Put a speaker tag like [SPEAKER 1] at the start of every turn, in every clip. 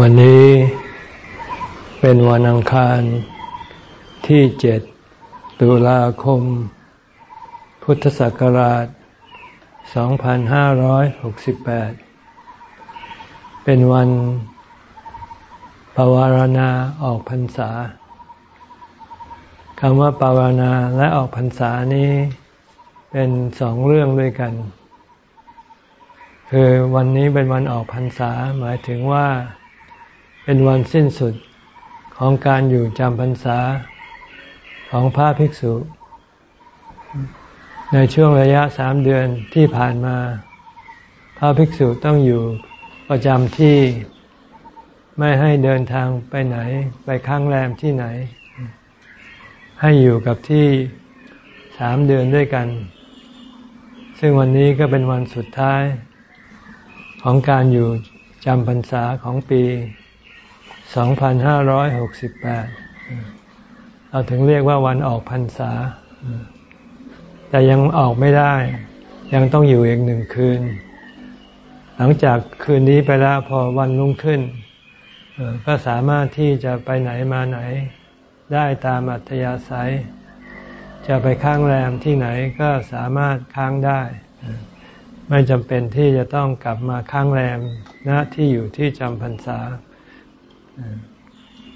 [SPEAKER 1] วันนี้เป็นวันอังคารที่เจ็ดตุลาคม พุทธศักราช 2568 เป็นวันปวารณาออกพรรษาคำว่าปวารณาและออกพรรษานี้เป็นสองเรื่องด้วยกัน คือวันนี้เป็นวันออกพรรษาหมายถึงว่า เป็นวันสิ้นสุดของการอยู่จำพรรษาของพระภิกษุ ในช่วงระยะสามเดือนที่ผ่านมา พระภิกษุต้องอยู่ประจำที่ไม่ให้เดินทางไปไหน ไปค้างแรมที่ไหน ให้อยู่กับที่สามเดือนด้วยกัน ซึ่งวันนี้ก็เป็นวันสุดท้ายของการอยู่จำพรรษาของปี 2568 เราถึงเรียกว่าวันออกพรรษา แต่ยังออกไม่ได้ ยังต้องอยู่อีกหนึ่งคืน หลังจากคืนนี้ไปแล้วพอวันรุ่งขึ้น ก็สามารถที่จะไปไหนมาไหน ได้ตามอัธยาศัย จะไปค้างแรมที่ไหนก็สามารถค้างได้ไม่จำเป็นที่จะต้องกลับมาค้างแรมณที่อยู่ที่จำพรรษา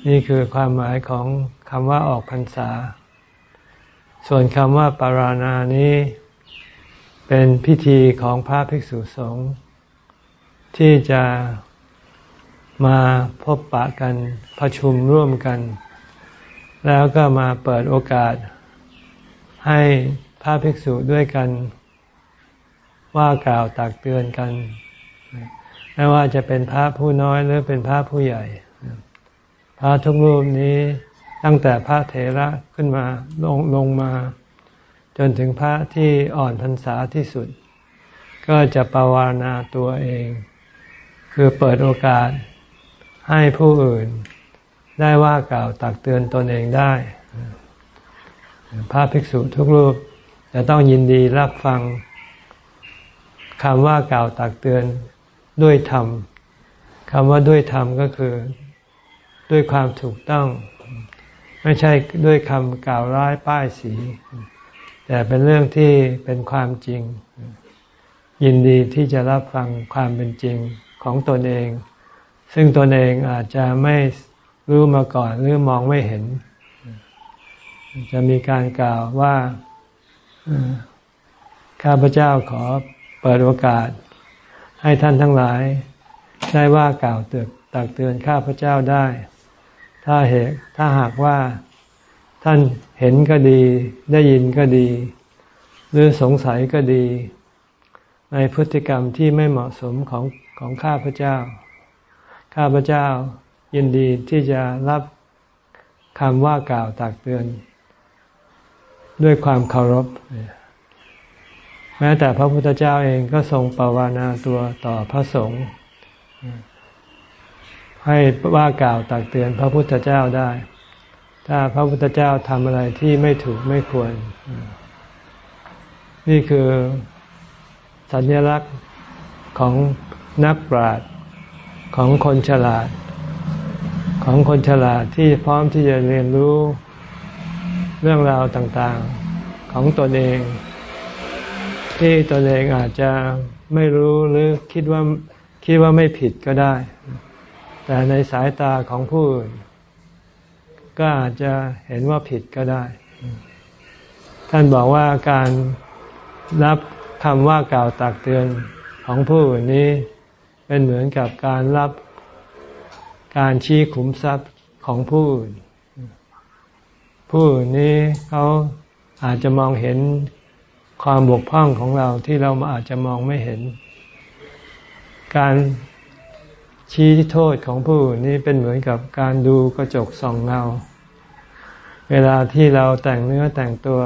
[SPEAKER 1] นี่คือความหมายของคำว่าออกพรรษา ส่วนคำว่าปาราณานี้ เป็นพิธีของพระภิกษุสงฆ์ที่จะมาพบปะกันประชุมร่วมกัน แล้วก็มาเปิดโอกาส ให้พระภิกษุด้วยกัน ว่ากล่าวตักเตือนกัน ไม่ว่าจะเป็นพระผู้น้อยหรือเป็นพระผู้ใหญ่ พระทุกรูปนี้ตั้งแต่พระเถระขึ้นมาลงลงมา จนถึงพระที่อ่อนพรรษาที่สุด ก็จะปวารณาตัวเอง คือเปิดโอกาสให้ผู้อื่นได้ว่ากล่าวตักเตือนตนเองได้ พระภิกษุทุกรูปจะต้องยินดีรับฟังคำว่ากล่าวตักเตือนด้วยธรรมคำว่าด้วยธรรมก็คือ ด้วยความถูกต้อง ไม่ใช่ด้วยคำกล่าวร้ายป้ายสี แต่เป็นเรื่องที่เป็นความจริง ยินดีที่จะรับฟังความเป็นจริงของตนเอง ซึ่งตนเองอาจจะไม่รู้มาก่อนหรือมองไม่เห็น จะมีการกล่าวว่าข้าพเจ้าขอเปิดโอกาส ให้ท่านทั้งหลาย ได้ว่ากล่าวเตือนตักเตือนข้าพเจ้าได้ ถ้าเหตุถ้าหากว่าท่านเห็นก็ดี ได้ยินก็ดี หรือสงสัยก็ดี ในพฤติกรรมที่ไม่เหมาะสมของของข้าพเจ้า ข้าพเจ้ายินดีที่จะรับคำว่ากล่าวตักเตือน ด้วยความเคารพ แม้แต่พระพุทธเจ้าเองก็ทรงปวานาตัวต่อพระสงฆ์ ให้ว่ากล่าวตักเตือนพระพุทธเจ้าได้ ถ้าพระพุทธเจ้าทำอะไรที่ไม่ถูกไม่ควร นี่คือสัญลักษณ์ของนักปราชญ์ของคนฉลาด ของคนฉลาดที่พร้อมที่จะเรียนรู้เรื่องราวต่างๆของตนเอง ที่ตนเองอาจจะไม่รู้หรือคิดว่าคิดว่าไม่ผิดก็ได้ แต่ในสายตาของผู้อื่นก็อาจจะเห็นว่าผิดก็ได้ ท่านบอกว่าการรับคำว่ากล่าวตักเตือนของผู้อื่นนี้ เป็นเหมือนกับการรับการชี้ขุมทรัพย์ของผู้อื่น ผู้อื่นนี้เขาอาจจะมองเห็นความบกพร่องของเราที่เราอาจจะมองไม่เห็น การ ชี้โทษของผู้นี้เป็นเหมือนกับการดูกระจกส่องเงา เวลาที่เราแต่งเนื้อแต่งตัว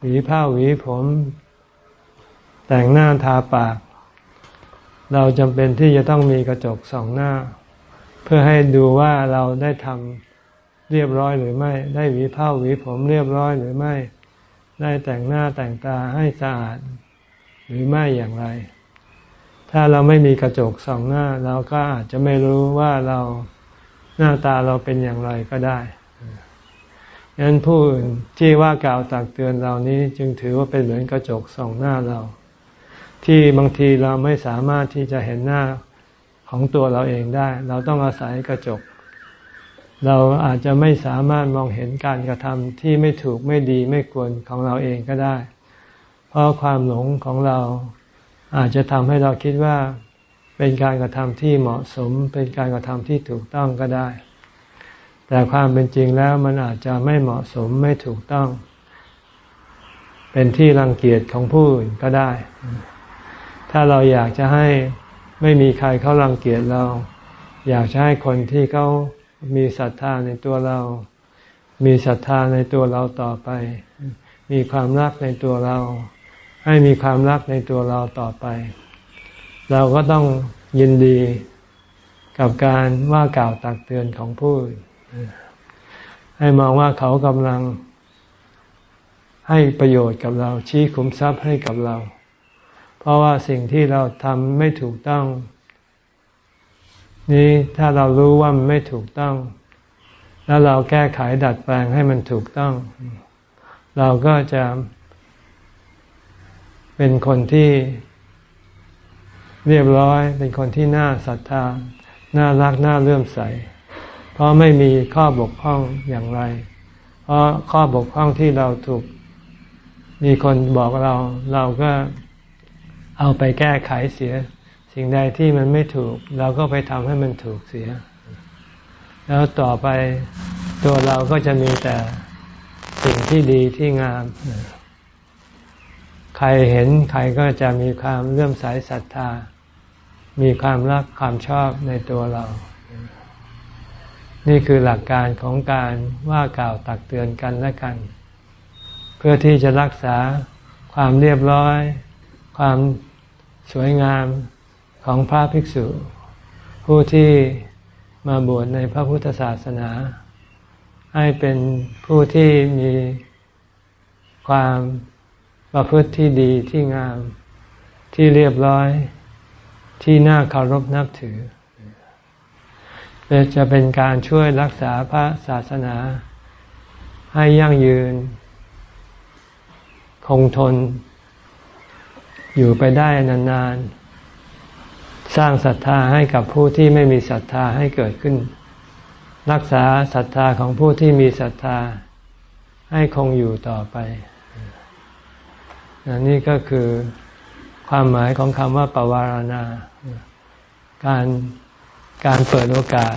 [SPEAKER 1] หวีผ้าหวีผม แต่งหน้าทาปาก เราจำเป็นที่จะต้องมีกระจกส่องหน้า เพื่อให้ดูว่าเราได้ทำเรียบร้อยหรือไม่ ได้หวีผ้าหวีผมเรียบร้อยหรือไม่ ได้แต่งหน้าแต่งตาให้สะอาด หรือไม่อย่างไร ถ้าเราไม่มีกระจกส่องหน้า เราก็อาจจะไม่รู้ว่าเราหน้าตาเราเป็นอย่างไรก็ได้ดังนั้นผู้อื่นที่ว่ากล่าวตักเตือนเรานี้จึงถือว่าเป็นเหมือนกระจกส่องหน้าเรา ที่บางทีเราไม่สามารถที่จะเห็นหน้าของตัวเราเองได้ เราต้องอาศัยกระจก เราอาจจะไม่สามารถมองเห็นการกระทำที่ไม่ถูกไม่ดีไม่ควรของเราเองก็ได้ เพราะความหลงของเรา อาจจะทำให้เราคิดว่าเป็นการกระทำที่เหมาะสม เป็นการกระทำที่ถูกต้องก็ได้ แต่ความเป็นจริงแล้วมันอาจจะไม่เหมาะสมไม่ถูกต้อง เป็นที่รังเกียจของผู้อื่นก็ได้ ถ้าเราอยากจะให้ไม่มีใครเขารังเกียจเรา อยากจะให้คนที่เขามีศรัทธาในตัวเรา มีศรัทธาในตัวเราต่อไป มีความรักในตัวเรา ให้มีความรักในตัวเราต่อไป เราก็ต้องยินดีกับการว่ากล่าวตักเตือนของผู้ให้มองว่าเขากำลัง ให้ประโยชน์กับเราชี้ขุมทรัพย์ให้กับเรา เพราะว่าสิ่งที่เราทำไม่ถูกต้อง นี้ถ้าเรารู้ว่ามันไม่ถูกต้อง แล้วเราแก้ไขดัดแปลงให้มันถูกต้อง เราก็จะ เป็นคนที่เรียบร้อย เป็นคนที่น่าศรัทธา น่ารัก น่าเลื่อมใส เพราะไม่มีข้อบกพร่องอย่างไร เพราะข้อบกพร่องที่เราถูก มีคนบอกเรา เราก็เอาไปแก้ไขเสีย สิ่งใดที่มันไม่ถูก เราก็ไปทำให้มันถูกเสีย แล้วต่อไปตัวเราก็จะมีแต่สิ่งที่ดีที่งาม ใครเห็นใครก็จะมีความเลื่อมใสศรัทธา มีความรักความชอบในตัวเรา นี่คือหลักการของการว่ากล่าวตักเตือนกันและกัน เพื่อที่จะรักษาความเรียบร้อย ความสวยงามของพระภิกษุ ผู้ที่มาบวชในพระพุทธศาสนา ให้เป็นผู้ที่มีความ ประพฤติที่ดีที่งามที่เรียบร้อยที่น่าเคารพนับถือจะเป็นการช่วยรักษาพระศาสนา ให้ยั่งยืน คงทน อยู่ไปได้นานๆ สร้างศรัทธาให้กับผู้ที่ไม่มีศรัทธาให้เกิดขึ้น รักษาศรัทธาของผู้ที่มีศรัทธาให้คงอยู่ต่อไป นี่ก็คือความหมายของคำว่าปวารณา การการเปิดโอกาส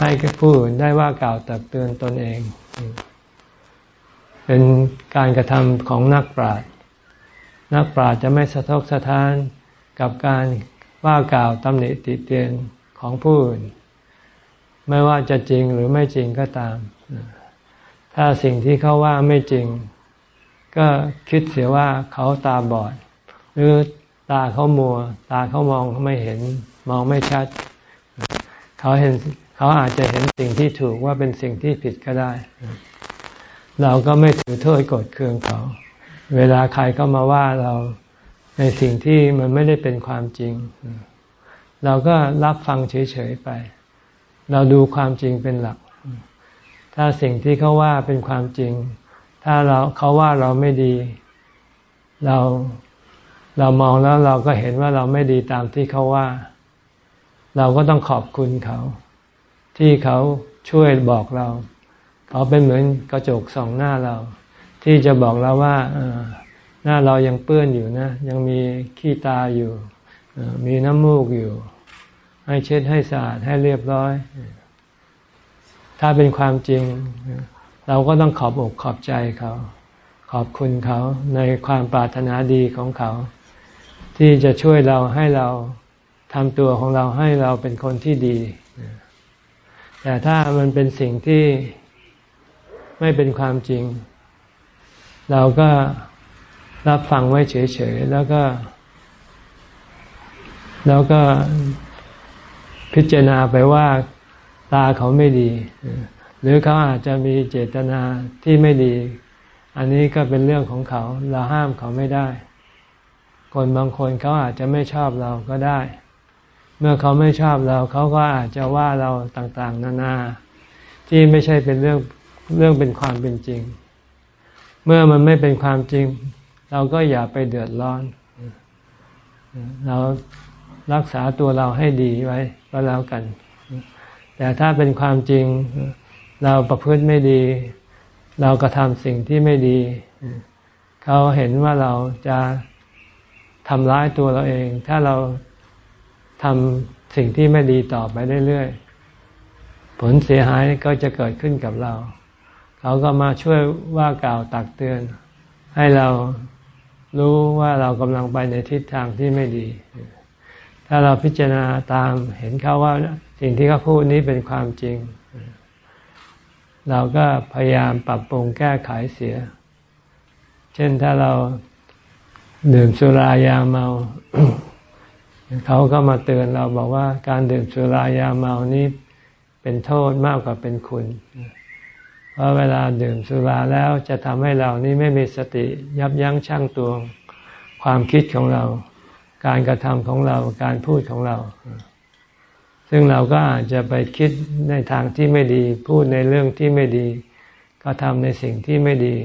[SPEAKER 1] ให้ผู้อื่นได้ว่ากล่าวตักเตือนตนเอง เป็นการกระทำของนักปราชญ์นักปราชญ์จะไม่สะทกสะท้านกับการว่ากล่าวตำหนิติเตียนของผู้อื่น ไม่ว่าจะจริงหรือไม่จริงก็ตาม ถ้าสิ่งที่เขาว่าไม่จริง ก็คิดเสียว่าเขาตาบอด หรือตาเขามัว ตาเขามองไม่เห็น มองไม่ชัด เขาเห็นเขาอาจจะเห็นสิ่งที่ถูกว่าเป็นสิ่งที่ผิดก็ได้ เราก็ไม่ถือโทษกดเคืองเขา เวลาใครก็มาว่าเราในสิ่งที่มันไม่ได้เป็นความจริง เราก็รับฟังเฉยๆไป เราดูความจริงเป็นหลัก ถ้าสิ่งที่เขาว่าเป็นความจริง ถ้าเราเขาว่าเราไม่ดี เราเรามองแล้วเราก็เห็นว่าเราไม่ดีตามที่เขาว่า เราก็ต้องขอบคุณเขา ที่เขาช่วยบอกเรา เขาเป็นเหมือนกระจกส่องหน้าเรา ที่จะบอกเราว่าหน้าเรายังเปื้อนอยู่นะ ยังมีขี้ตาอยู่มีน้ำมูกอยู่ ให้เช็ดให้สะอาดให้เรียบร้อย ถ้าเป็นความจริง เราก็ต้องขอบอกขอบใจเขา ขอบคุณเขาในความปรารถนาดีของเขา ที่จะช่วยเราให้เราทำตัวของเราให้เราเป็นคนที่ดี แต่ถ้ามันเป็นสิ่งที่ไม่เป็นความจริง เราก็รับฟังไว้เฉยๆแล้วก็ แล้วก็พิจารณาไปว่าตาเขาไม่ดี หรือเขาอาจจะมีเจตนาที่ไม่ดี อันนี้ก็เป็นเรื่องของเขา เราห้ามเขาไม่ได้ คนบางคนเขาอาจจะไม่ชอบเราก็ได้ เมื่อเขาไม่ชอบเรา เขาก็อาจจะว่าเราต่างๆ นานา ที่ไม่ใช่เป็นเรื่องเรื่องเป็นความเป็นจริง เมื่อมันไม่เป็นความจริง เราก็อย่าไปเดือดร้อน เรารักษาตัวเราให้ดีไว้ก็แล้วกัน แต่ถ้าเป็นความจริง เราประพฤติไม่ดี เรากระทำสิ่งที่ไม่ดี เขาเห็นว่าเราจะทำร้ายตัวเราเอง ถ้าเราทำสิ่งที่ไม่ดีต่อไปเรื่อยๆ ผลเสียหายก็จะเกิดขึ้นกับเรา เขาก็มาช่วยว่ากล่าวตักเตือน ให้เรารู้ว่าเรากำลังไปในทิศทางที่ไม่ดี ถ้าเราพิจารณาตามเห็นเขาว่าสิ่งที่เขาพูดนี้เป็นความจริง เราก็พยายามปรับปรุงแก้ไขเสีย เช่นถ้าเราดื่มสุรายาเมา เขาก็มาเตือนเราบอกว่าการดื่มสุรายาเมานี้เป็นโทษมากกว่าเป็นคุณ เพราะเวลาดื่มสุราแล้วจะทำให้เรานี่ไม่มีสติยับยั้งชั่งตวงความคิดของเรา การกระทำของเราการพูดของเรา ซึ่งเราก็อาจจะไปคิดในทางที่ไม่ดี พูดในเรื่องที่ไม่ดี ก็ทำในสิ่งที่ไม่ดี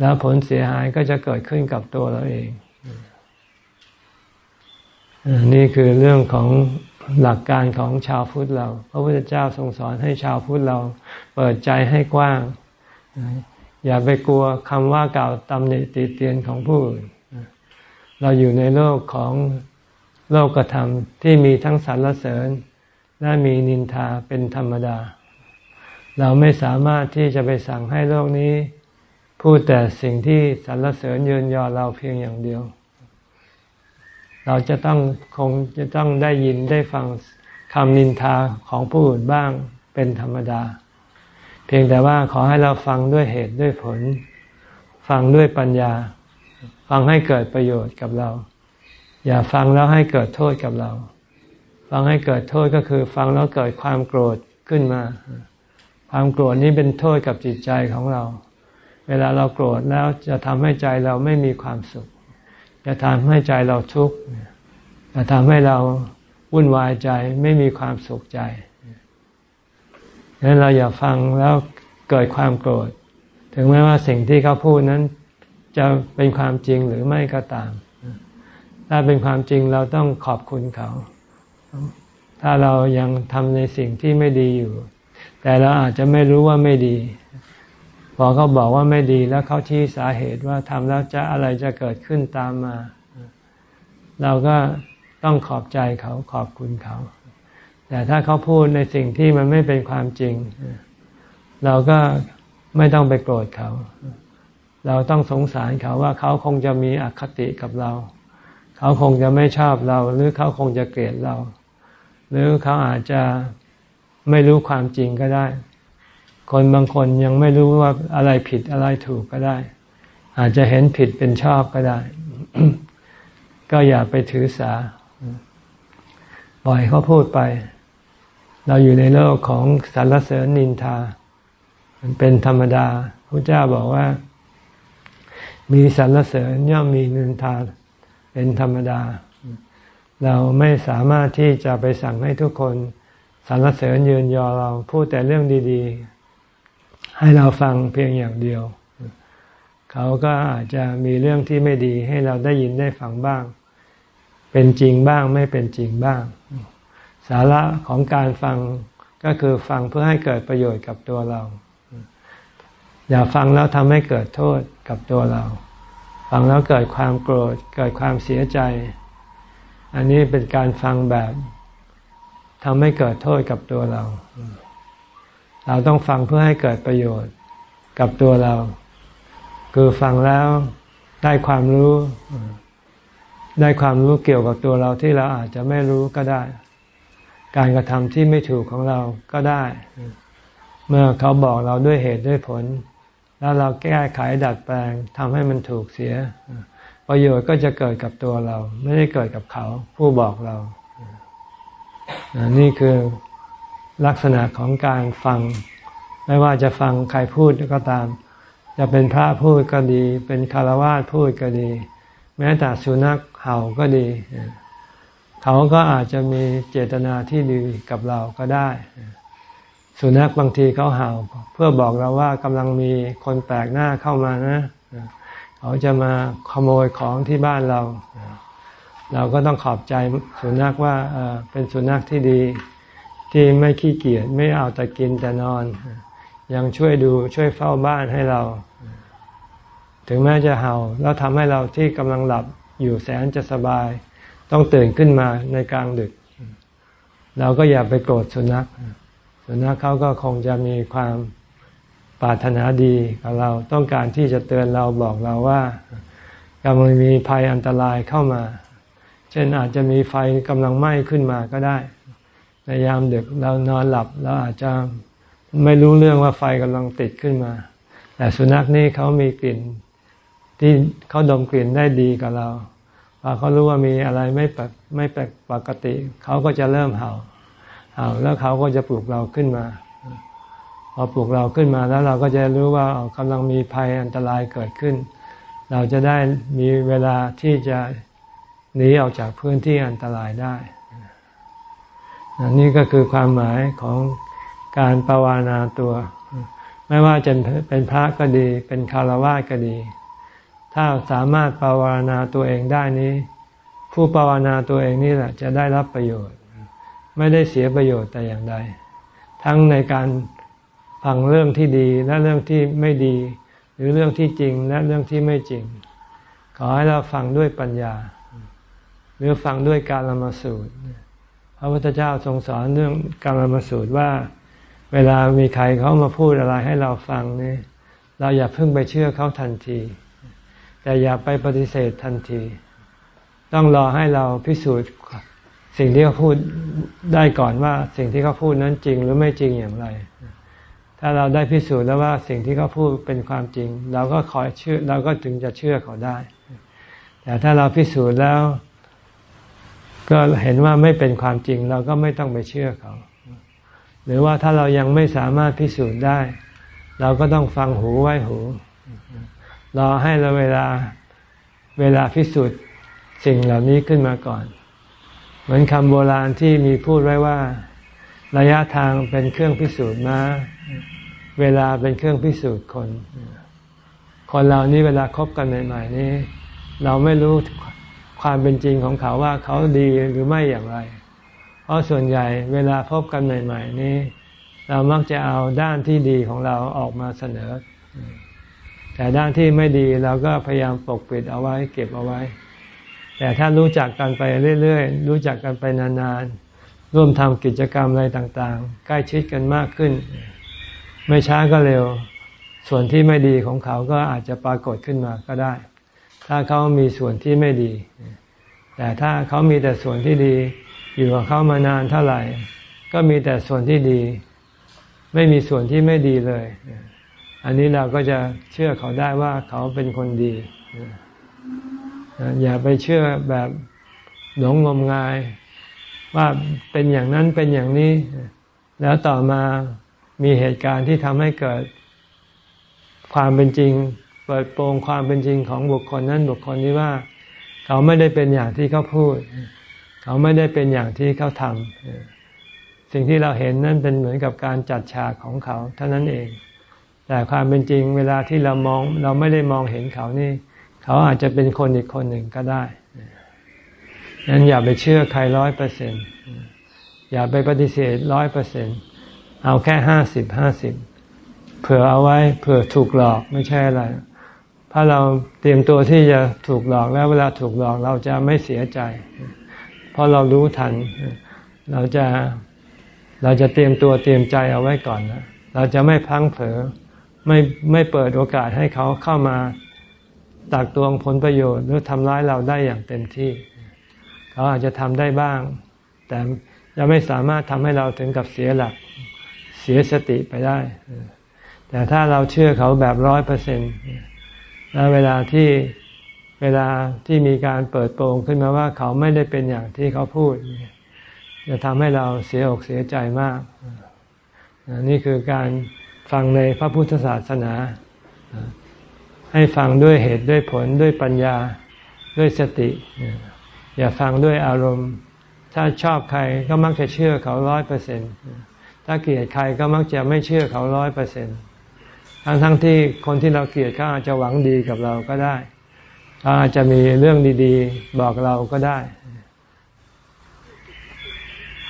[SPEAKER 1] แล้วผลเสียหายก็จะเกิดขึ้นกับตัวเราเองนี่คือเรื่องของหลักการของชาวพุทธเรา พระพุทธเจ้าทรงสอนให้ชาวพุทธเรา เปิดใจให้กว้าง อย่าไปกลัวคำว่ากล่าวตำหนิติเตียนของผู้อื่น เราอยู่ในโลกของ โลกกระทำที่มีทั้งสรรเสริญ และมีนินทาเป็นธรรมดา เราไม่สามารถที่จะไปสั่งให้โลกนี้ พูดแต่สิ่งที่สรรเสริญเยินยอเราเพียงอย่างเดียว เราจะต้องคงจะต้องได้ยินได้ฟังคำนินทาของผู้อื่นบ้างเป็นธรรมดา เพียงแต่ว่าขอให้เราฟังด้วยเหตุด้วยผล ฟังด้วยปัญญา ฟังให้เกิดประโยชน์กับเรา อย่าฟังแล้วให้เกิดโทษกับเรา ฟังให้เกิดโทษก็คือฟังแล้วเกิดความโกรธขึ้นมา ความโกรธนี้เป็นโทษกับจิตใจของเรา เวลาเราโกรธแล้วจะทำให้ใจเราไม่มีความสุข จะทำให้ใจเราทุกข์ จะทำให้เราวุ่นวายใจไม่มีความสุขใจดังนั้นเราอย่าฟังแล้วเกิดความโกรธ ถึงแม้ว่าสิ่งที่เขาพูดนั้นจะเป็นความจริงหรือไม่ก็ตาม ถ้าเป็นความจริงเราต้องขอบคุณเขา ถ้าเรายังทำในสิ่งที่ไม่ดีอยู่ แต่เราอาจจะไม่รู้ว่าไม่ดี พอเขาบอกว่าไม่ดีแล้วเขาชี้สาเหตุว่าทำแล้วจะอะไรจะเกิดขึ้นตามมา เราก็ต้องขอบใจเขาขอบคุณเขา แต่ถ้าเขาพูดในสิ่งที่มันไม่เป็นความจริง เราก็ไม่ต้องไปโกรธเขา เราต้องสงสารเขาว่าเขาคงจะมีอคติกับเรา เขาคงจะไม่ชอบเรา หรือเขาคงจะเกลียดเรา หรือเขาอาจจะไม่รู้ความจริงก็ได้ คนบางคนยังไม่รู้ว่าอะไรผิดอะไรถูกก็ได้ อาจจะเห็นผิดเป็นชอบก็ได้ ก็อย่าไปถือสา ปล่อยเขาพูดไป เราอยู่ในโลกของสรรเสริญนินทา มันเป็นธรรมดาพระเจ้าบอกว่า มีสรรเสริญย่อมมีนินทา เป็นธรรมดา เราไม่สามารถที่จะไปสั่งให้ทุกคนสรรเสริญยืนยอเราพูดแต่เรื่องดีๆ ให้เราฟังเพียงอย่างเดียว เขาก็อาจจะมีเรื่องที่ไม่ดีให้เราได้ยินได้ฟังบ้าง เป็นจริงบ้างไม่เป็นจริงบ้าง สาระของการฟังก็คือฟังเพื่อให้เกิดประโยชน์กับตัวเรา อย่าฟังแล้วทำให้เกิดโทษกับตัวเรา ฟังแล้วเกิดความโกรธเกิดความเสียใจ อันนี้เป็นการฟังแบบทำให้เกิดโทษกับตัวเรา เราต้องฟังเพื่อให้เกิดประโยชน์กับตัวเรา คือฟังแล้วได้ความรู้ ได้ความรู้เกี่ยวกับตัวเราที่เราอาจจะไม่รู้ก็ได้ การกระทำที่ไม่ถูกของเราก็ได้ เมื่อเขาบอกเราด้วยเหตุด้วยผล แล้วเราแก้ไขดัดแปลงทำให้มันถูกเสีย ประโยชน์ก็จะเกิดกับตัวเรา ไม่ได้เกิดกับเขา ผู้บอกเรา นี่คือลักษณะของการฟัง ไม่ว่าจะฟังใครพูดก็ตาม จะเป็นพระพูดก็ดี เป็นคารวะพูดก็ดี แม้แต่สุนัขเห่าก็ดี เขาก็อาจจะมีเจตนาที่ดีกับเราก็ได้ สุนัขบางทีเขาเห่า เพื่อบอกเราว่ากำลังมีคนแปลกหน้าเข้ามานะเขาจะมาขโมยของที่บ้านเรา เราก็ต้องขอบใจสุนัขว่าเป็นสุนัขที่ดี ที่ไม่ขี้เกียจไม่เอาแต่กินแต่นอน ยังช่วยดูช่วยเฝ้าบ้านให้เรา ถึงแม้จะเห่า แล้วทำให้เราที่กำลังหลับอยู่แสนจะสบาย ต้องตื่นขึ้นมาในกลางดึก เราก็อย่าไปโกรธสุนัข สุนัขเขาก็คงจะมีความปรารถนาดีกับเราต้องการที่จะเตือนเราบอกเราว่ากำลังมีภัยอันตรายเข้ามา เช่นอาจจะมีไฟกำลังไหม้ขึ้นมาก็ได้ ในยามดึกเรานอนหลับเราอาจจะไม่รู้เรื่องว่าไฟกำลังติดขึ้นมา แต่สุนัขนี่เขามีกลิ่น ที่เขาดมกลิ่นได้ดีกับเราพอเขารู้ว่ามีอะไรไม่ปไม่แปลกปกติเขาก็จะเริ่มเห่า เห่าแล้วเขาก็จะปลุกเราขึ้นมาพอปลุกเราขึ้นมาแล้วเราก็จะรู้ว่ากำลังมีภัยอันตรายเกิดขึ้น เราจะได้มีเวลาที่จะหนีออกจากพื้นที่อันตรายได้นี่ก็คือความหมายของการภาวนาตัว ไม่ว่าจะเป็นพระก็ดี เป็นคารวะก็ดี ถ้าสามารถภาวนาตัวเองได้นี้ ผู้ภาวนาตัวเองนี่แหละจะได้รับประโยชน์ ไม่ได้เสียประโยชน์แต่อย่างใด ทั้งในการฟังเรื่องที่ดีและเรื่องที่ไม่ดี หรือเรื่องที่จริงและเรื่องที่ไม่จริง ขอให้เราฟังด้วยปัญญา หรือฟังด้วยการละมาสูตร พระพุทธเจ้าทรงสอนเรื่องการรมสูตรว่า เวลามีใครเขามาพูดอะไรให้เราฟังนี่เราอย่าเพิ่งไปเชื่อเขาทันที แต่อย่าไปปฏิเสธทันที ต้องรอให้เราพิสูจน์ สิ่งที่เขาพูดได้ก่อนว่า สิ่งที่เขาพูดนั้นจริงหรือไม่จริงอย่างไร ถ้าเราได้พิสูจน์แล้วว่าสิ่งที่เขาพูดเป็นความจริง เราก็คอยเชื่อเราก็ถึงจะเชื่อเขาได้ แต่ถ้าเราพิสูจน์แล้ว ก็เห็นว่าไม่เป็นความจริง เราก็ไม่ต้องไปเชื่อเขา หรือว่าถ้าเรายังไม่สามารถพิสูจน์ได้ เราก็ต้องฟังหูไว้หูรอให้เราเวลาเวลาพิสูจน์สิ่งเหล่านี้ขึ้นมาก่อน เหมือนคำโบราณที่มีพูดไว้ว่า ระยะทางเป็นเครื่องพิสูจน์มาเวลาเป็นเครื่องพิสูจน์คน คนเรานี่เวลาคบกันใหม่ๆนี้ เราไม่รู้ความเป็นจริงของเขาว่าเขาดีหรือไม่อย่างไร เพราะส่วนใหญ่เวลาพบกันใหม่ ๆ นี้ เรามักจะเอาด้านที่ดีของเราออกมาเสนอ แต่ด้านที่ไม่ดีเราก็พยายามปกปิดเอาไว้ เก็บเอาไว้ แต่ถ้ารู้จักกันไปเรื่อยๆ รู้จักกันไปนานๆ ร่วมทำกิจกรรมอะไรต่างๆ ใกล้ชิดกันมากขึ้น ไม่ช้าก็เร็ว ส่วนที่ไม่ดีของเขาก็อาจจะปรากฏขึ้นมาก็ได้ ถ้าเขามีส่วนที่ไม่ดี แต่ถ้าเขามีแต่ส่วนที่ดี อยู่กับเขามานานเท่าไหร่ ก็มีแต่ส่วนที่ดี ไม่มีส่วนที่ไม่ดีเลย อันนี้เราก็จะเชื่อเขาได้ว่าเขาเป็นคนดี อย่าไปเชื่อแบบหลงงมงาย ว่าเป็นอย่างนั้นเป็นอย่างนี้ แล้วต่อมามีเหตุการณ์ที่ทำให้เกิดความเป็นจริง เปิดโปงความเป็นจริงของบุคคลนั้นบุคคลนี้ว่า เขาไม่ได้เป็นอย่างที่เขาพูด เขาไม่ได้เป็นอย่างที่เขาทำสิ่งที่เราเห็นนั่นเป็นเหมือนกับการจัดฉากของเขาเท่านั้นเอง แต่ความเป็นจริงเวลาที่เรามองเราไม่ได้มองเห็นเขานี่ เขาอาจจะเป็นคนอีกคนหนึ่งก็ได้นั้นอย่าไปเชื่อใครร้อยเปอร์เซ็นอย่าไปปฏิเสธร้อยเปอร์เซ็นเอาแค่ห้าสิบห้าสิบเผื่อเอาไว้เผื่อถูกหลอกไม่ใช่อะไร ถ้าเราเตรียมตัวที่จะถูกหลอกแล้วเวลาถูกหลอกเราจะไม่เสียใจ เพราะเรารู้ทัน เราจะเราจะเตรียมตัวเตรียมใจเอาไว้ก่อนนะเราจะไม่พังเผลอไม่ไม่เปิดโอกาสให้เขาเข้ามา ตักตวงผลประโยชน์หรือทำร้ายเราได้อย่างเต็มที่ เขาอาจจะทำได้บ้าง แต่จะไม่สามารถทำให้เราถึงกับเสียหลักเสียสติไปได้ แต่ถ้าเราเชื่อเขาแบบร้อยเปอร์เซ็นต์แล้วเวลาที่เวลาที่มีการเปิดโปงขึ้นมาว่าเขาไม่ได้เป็นอย่างที่เขาพูด จะทำให้เราเสียอกเสียใจมาก นี่คือการฟังในพระพุทธศาสนา ให้ฟังด้วยเหตุด้วยผลด้วยปัญญาด้วยสติ อย่าฟังด้วยอารมณ์ ถ้าชอบใครก็มักจะเชื่อเขาร้อยเปอร์เซ็นถ้าเกลียดใครก็มักจะไม่เชื่อเขาร้อยเปอร์เซ็นทั้งทั้งที่คนที่เราเกลียดเขาอาจจะหวังดีกับเราก็ได้เขาอาจจะมีเรื่องดี ๆ บอกเราก็ได้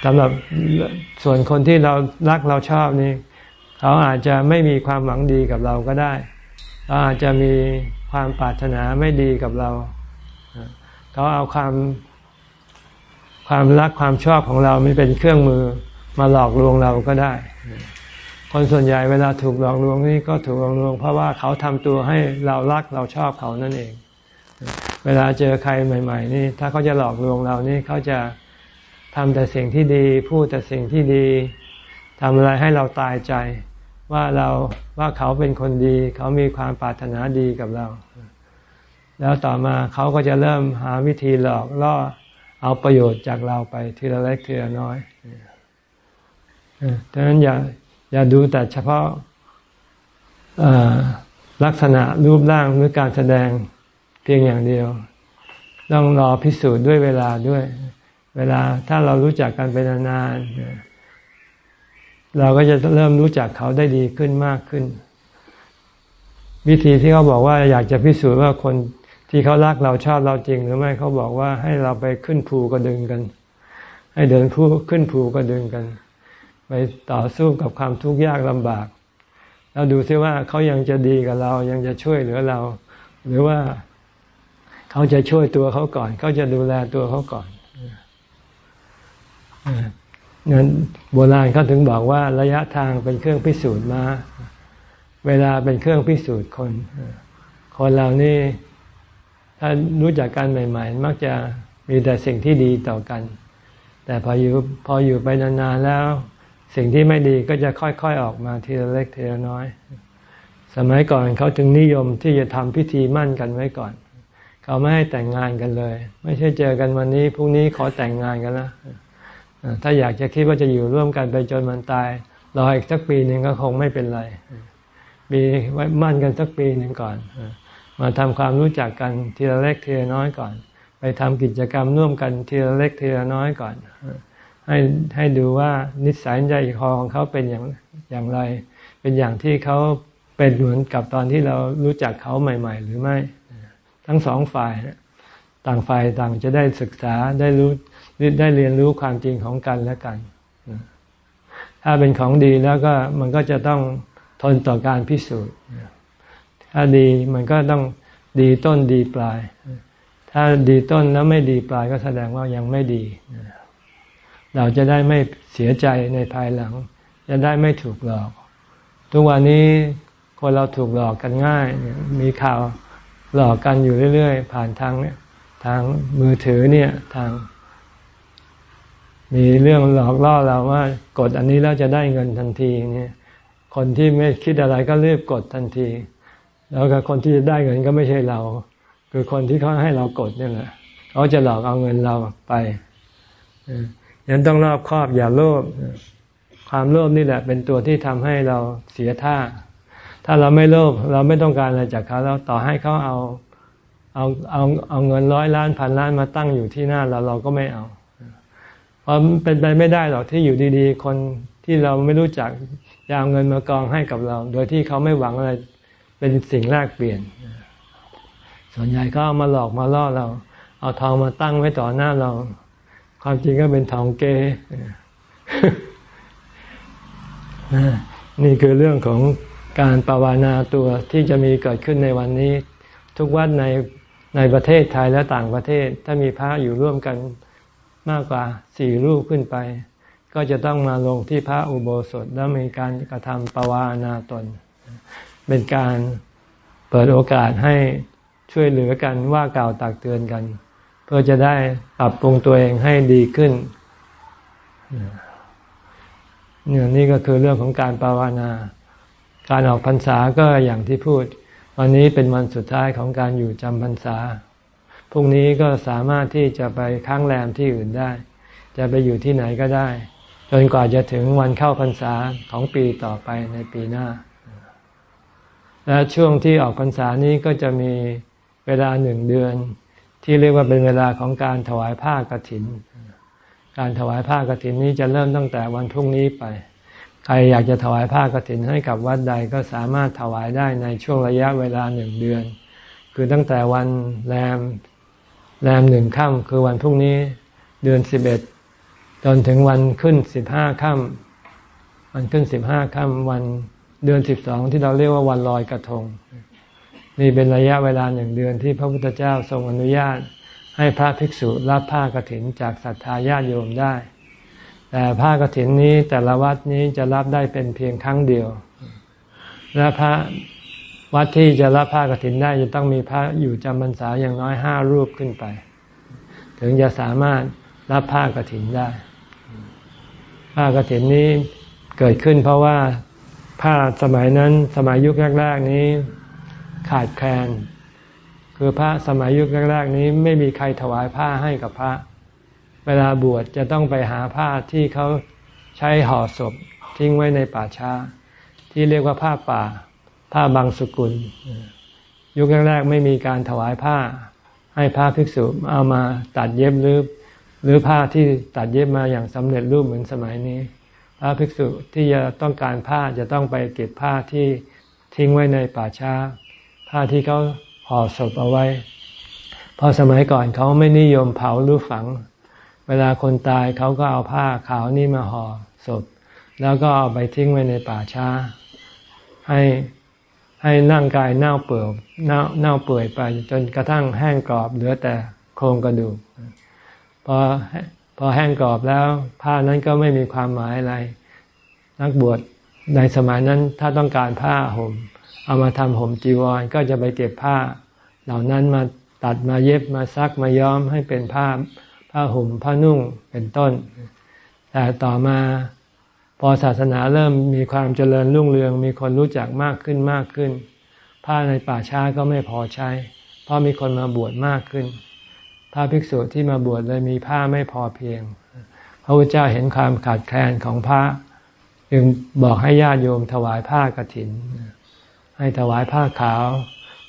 [SPEAKER 1] สำหรับส่วนคนที่เรารักเราชอบนี่ เขาอาจจะไม่มีความหวังดีกับเราก็ได้ อาจจะมีความปรารถนาไม่ดีกับเรา เขาเอาความความรักความชอบของเราไม่เป็นเครื่องมือมาหลอกลวงเราก็ได้ คนส่วนใหญ่เวลาถูกหลอกลวงนี่ก็ถูกหลอกลวง เพราะว่าเขาทำตัวให้เรารักเราชอบเขานั่นเอง เวลาเจอใครใหม่ ๆ นี่ ถ้าเขาจะหลอกลวงเรานี่เขาจะทำแต่สิ่งที่ดี พูดแต่สิ่งที่ดีทำอะไรให้เราตายใจ ว่าเราว่าเขาเป็นคนดี เขามีความปรารถนาดีกับเรา แล้วต่อมาเขาก็จะเริ่มหาวิธีหลอกล่อเอาประโยชน์จากเราไปทีละเล็กทีละน้อยดังนั้นอย่าอย่าดูแต่เฉพาะลักษณะรูปร่างหรือการแสดงเพียงอย่างเดียว ต้องรอพิสูจน์ด้วยเวลาด้วย เวลาถ้าเรารู้จักกันเป็นนานๆ เราก็จะเริ่มรู้จักเขาได้ดีขึ้นมากขึ้น วิธีที่เขาบอกว่าอยากจะพิสูจน์ว่าคนที่เขารักเราชอบเราจริง หรือไม่เขาบอกว่าให้เราไปขึ้นภูกระดึงกัน ให้เดินภูขึ้นภูกระดึงกัน ไปต่อสู้กับความทุกข์ยากลำบากแล้วดูซิว่าเขายังจะดีกับเรายังจะช่วยเหลือเรา หรือว่าเขาจะช่วยตัวเขาก่อน เขาจะดูแลตัวเขาก่อน นั้นโบราณเขาถึงบอกว่าระยะทางเป็นเครื่องพิสูจน์มา เวลาเป็นเครื่องพิสูจน์คน คนเรานี่ถ้ารู้จักกันใหม่ ๆ มักจะมีแต่สิ่งที่ดีต่อกัน แต่พออยู่พออยู่ไปนานๆแล้ว สิ่งที่ไม่ดีก็จะค่อยๆออกมาทีละเล็กทีละน้อย สมัยก่อนเขาถึงนิยมที่จะทำพิธีมั่นกันไว้ก่อน เขาไม่ให้แต่งงานกันเลย ไม่ใช่เจอกันวันนี้พรุ่งนี้ขอแต่งงานกันแล้ว ถ้าอยากจะคิดว่าจะอยู่ร่วมกันไปจนมันตายรออีกสักปีหนึ่งก็คงไม่เป็นไรมีไว้มั่นกันสักปีหนึ่งก่อน มาทำความรู้จักกันทีละเล็กทีละน้อยก่อน ไปทำกิจกรรมร่วมกันทีละเล็กทีละน้อยก่อน ให้ให้ดูว่านิสัยใจคอของเขาเป็นอย่างอย่างไร เป็นอย่างที่เขาเป็นเหมือนกับตอนที่เรารู้จักเขาใหม่ ๆ หรือไม่ ทั้งสองฝ่าย ต่างฝ่ายต่างจะได้ศึกษาได้รู้ ได้เรียนรู้ความจริงของกันและกัน ถ้าเป็นของดีแล้วก็มันก็จะต้องทนต่อการพิสูจน์ ถ้าดีมันก็ต้องดีต้นดีปลาย ถ้าดีต้นแล้วไม่ดีปลายก็แสดงว่ายังไม่ดี เราจะได้ไม่เสียใจในภายหลัง จะได้ไม่ถูกหลอก ทุกวันนี้คนเราถูกหลอกกันง่าย มีข่าวหลอกกันอยู่เรื่อย ๆ ผ่านทางเนี่ยทางมือถือเนี่ยทาง มีเรื่องหลอกล่อเราว่ากดอันนี้แล้วจะได้เงินทันทีเนี่ยคนที่ไม่คิดอะไรก็รีบกดทันที แล้วก็คนที่จะได้เงินก็ไม่ใช่เรา คือคนที่เขาให้เรากดนี่แหละเขาจะหลอกเอาเงินเราไปยังต้องรอบครอบอย่าโลภความโลภนี่แหละ เป็นตัวที่ทำให้เราเสียท่า ถ้าเราไม่โลภเราไม่ต้องการอะไรจากเขาเราต่อให้เขาเอาเอาเอาเอาเงินร้อยล้านพันล้านมาตั้งอยู่ที่หน้าเราเราก็ไม่เอา ราะเป็นไปไม่ได้หรอกที่อยู่ดีๆ คนที่เราไม่รู้จักจะเอาเงินมากองให้กับเรา โดยที่เขาไม่หวังอะไรเป็นสิ่งแรกเปลี่ยน ส่วนใหญ่ก็เอามาหลอกมาล่อเรา เอาทองมาตั้งไว้ต่อหน้าเรา ความจริงก็เป็นทองเกนี่คือเรื่องของการปวานาตัวที่จะมีเกิดขึ้นในวันนี้ ทุกวัดในในประเทศไทยและต่างประเทศ ถ้ามีพระอยู่ร่วมกัน มากกว่าสี่รูปขึ้นไป ก็จะต้องมาลงที่พระอุโบสถแล้วมีการกระทำปวานาตน เป็นการเปิดโอกาสให้ช่วยเหลือกันว่ากล่าวตักเตือนกัน เพื่อจะได้ปรับปรุงตัวเองให้ดีขึ้นเนี่ยนี่ก็คือเรื่องของการภาวนา การออกพรรษาก็อย่างที่พูด วันนี้เป็นวันสุดท้ายของการอยู่จำพรรษา พรุ่งนี้ก็สามารถที่จะไปค้างแรมที่อื่นได้ จะไปอยู่ที่ไหนก็ได้ จนกว่าจะถึงวันเข้าพรรษาของปีต่อไปในปีหน้า และช่วงที่ออกพรรษานี้ก็จะมีเวลาหนึ่งเดือน ที่เรียกว่าเป็นเวลาของการถวายผ้ากรถิน การถวายผ้ากรถินนี้จะเริ่มตั้งแต่วันพรุ่งนี้ไปใครอยากจะถวายผ้ากรถินให้กับวัดใดก็สามารถถวายได้ในช่วงระยะเวลาหนึ่งเดือน คือตั้งแต่วันแรม แรมหนึ่งค่ำคือวันพรุ่งนี้เดือนสิบเอ็ดจนถึงวันขึ้นสิบห้าค่ำวันขึ้นสิบห้าค่ำวันเดือนสิบสองที่เราเรียกว่าวันลอยกระทง นี่เป็นระยะเวลาหนึ่งเดือนที่พระพุทธเจ้าทรงอนุญาต ให้พระภิกษุรับผ้ากรถินจากศรัทธาญาติโยมได้ แต่ผ้ากรถินนี้แต่ละวัดนี้จะรับได้เป็นเพียงครั้งเดียว และพระ วัดที่จะรับผ้ากรถินได้จะต้องมีพระอยู่จำพรรษาอย่างน้อยห้ารูปขึ้นไป ถึงจะสามารถรับผ้ากรถินได้ ผ้ากรถินนี้เกิดขึ้นเพราะว่าผ้าสมัยนั้นสมัยยุคแรกๆนี้ขาดแคลน คือพระสมัยยุคแรกๆนี้ไม่มีใครถวายผ้าให้กับพระ เวลาบวชจะต้องไปหาผ้าที่เขาใช้ห่อศพทิ้งไว้ในป่าช้า ที่เรียกว่าผ้าป่า ผ้าบางสกุล ยุคแรกๆไม่มีการถวายผ้า ให้พระภิกษุเอามาตัดเย็บหรือหรือผ้าที่ตัดเย็บมาอย่างสำเร็จรูปเหมือนสมัยนี้ พระภิกษุที่จะต้องการผ้าจะต้องไปเก็บผ้าที่ทิ้งไว้ในป่าช้า ผ้าที่เขาห่อศพเอาไว้ พอสมัยก่อนเขาไม่นิยมเผาหรือฝัง เวลาคนตายเขาก็เอาผ้าขาวนี่มาห่อศพ แล้วก็เอาไปทิ้งไว้ในป่าช้า ให้ ให้ร่างกายเน่าเปื่อยเน่าเน่าเปื่อยไป จนกระทั่งแห้งกรอบเหลือแต่โครงกระดูกพอพอแห้งกรอบแล้วผ้านั้นก็ไม่มีความหมายอะไร นักบวชในสมัยนั้นถ้าต้องการผ้าห่ม เอามาทำห่มจีวรก็จะไปเก็บผ้า เหล่านั้นมาตัดมาเย็บมาซักมาย้อมให้เป็นผ้าผ้าห่มผ้านุ่งเป็นต้น แต่ต่อมา พอศาสนาเริ่มมีความเจริญรุ่งเรือง มีคนรู้จักมากขึ้นมากขึ้น ผ้าในป่าช้าก็ไม่พอใช้ เพราะมีคนมาบวชมากขึ้น พระภิกษุที่มาบวชเลยมีผ้าไม่พอเพียง พระพุทธเจ้าเห็นความขาดแคลนของพระจึงบอกให้ญาติโยมถวายผ้ากรถิน ให้ถวายผ้าขาว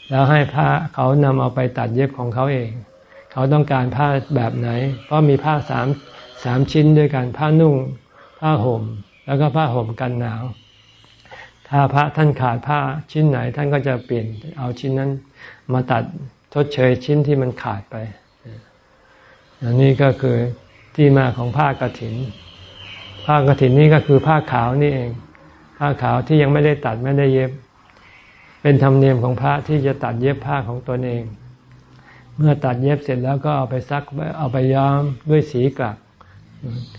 [SPEAKER 1] แล้วให้ผ้าเขานำเอาไปตัดเย็บของเขาเอง เขาต้องการผ้าแบบไหน เพราะมีผ้าสามสามชิ้นด้วยกันผ้านุ่ง ผ้าห่ม แล้วก็ผ้าห่มกันหนาว ถ้าพระท่านขาดผ้าชิ้นไหน ท่านก็จะเปลี่ยนเอาชิ้นนั้น มาตัดทดเชยชิ้นที่มันขาดไปอันนี้ก็คือที่มาของผ้ากรถิน ผ้ากรถินนี่ก็คือผ้าขาวนี่เอง ผ้าขาวที่ยังไม่ได้ตัดไม่ได้เย็บ เป็นธรรมเนียมของพระที่จะตัดเย็บผ้าของตนเอง เมื่อตัดเย็บเสร็จแล้วก็เอาไปซักเอาไปย้อมด้วยสีกลัก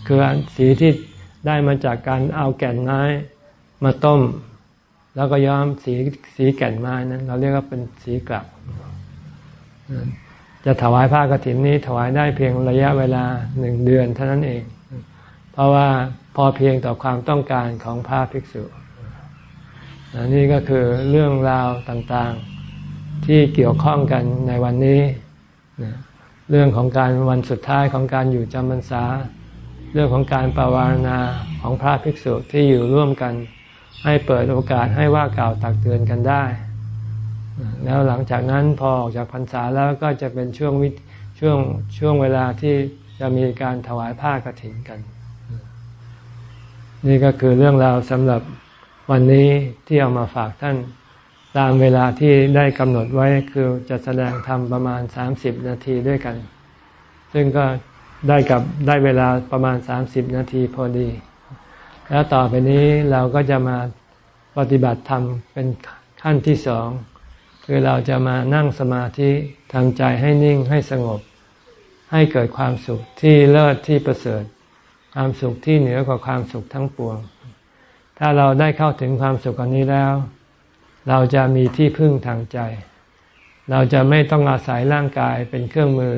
[SPEAKER 1] คือสีที่ ได้มาจากการเอาแก่นไม้มาต้ม แล้วก็ย้อมสีสีแก่นไม้นั้น เราเรียกว่าเป็นสีกลักจะถวายผ้ากรถินนี้ถวายได้เพียงระยะเวลาหนึ่งเดือนเท่านั้นเอง เพราะว่าพอเพียงต่อความต้องการของพระภิกษุนี่ก็คือเรื่องราวต่างๆที่เกี่ยวข้องกันในวันนี้ เรื่องของการวันสุดท้ายของการอยู่จำพรรษา เรื่องของการปรารณาของพระภิกษุที่อยู่ร่วมกัน ให้เปิดโอกาสให้ว่ากล่าวตักเตือนกันได้ แล้วหลังจากนั้นพอออกจากพรรษาแล้วก็จะเป็นช่วงวิช่วงช่วงเวลาที่จะมีการถวายผ้ากรถินกัน นี่ก็คือเรื่องราวสำหรับวันนี้ที่เอามาฝากท่านตามเวลาที่ได้กำหนดไว้คือจะแสดงธรรมประมาณสามสิบนาทีด้วยกัน ซึ่งก็ ได้กับได้เวลาประมาณสามสิบนาทีพอดี แล้วต่อไปนี้เราก็จะมาปฏิบัติธรรมเป็นขั้นที่สอง คือเราจะมานั่งสมาธิทำใจให้นิ่งให้สงบ ให้เกิดความสุขที่เลิศที่ประเสริฐ ความสุขที่เหนือกว่าความสุขทั้งปวง ถ้าเราได้เข้าถึงความสุขอันนี้แล้ว เราจะมีที่พึ่งทางใจ เราจะไม่ต้องอาศัยร่างกายเป็นเครื่องมือ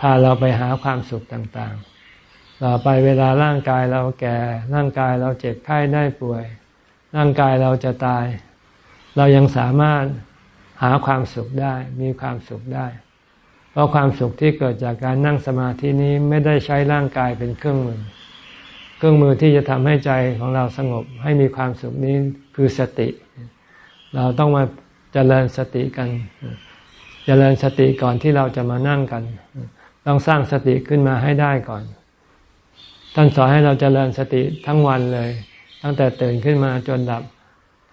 [SPEAKER 1] พาเราไปหาความสุขต่างๆ ต่อไปเวลาร่างกายเราแก่ ร่างกายเราเจ็บไข้ได้ป่วย ร่างกายเราจะตาย เรายังสามารถหาความสุขได้ มีความสุขได้ เพราะความสุขที่เกิดจากการนั่งสมาธินี้ไม่ได้ใช้ร่างกายเป็นเครื่องมือ เครื่องมือที่จะทำให้ใจของเราสงบให้มีความสุขนี้คือสติ เราต้องมาเจริญสติกัน เจริญสติก่อนที่เราจะมานั่งกัน ต้องสร้างสติขึ้นมาให้ได้ก่อน ท่านสอนให้เราเจริญสติทั้งวันเลย ตั้งแต่ตื่นขึ้นมาจนดับ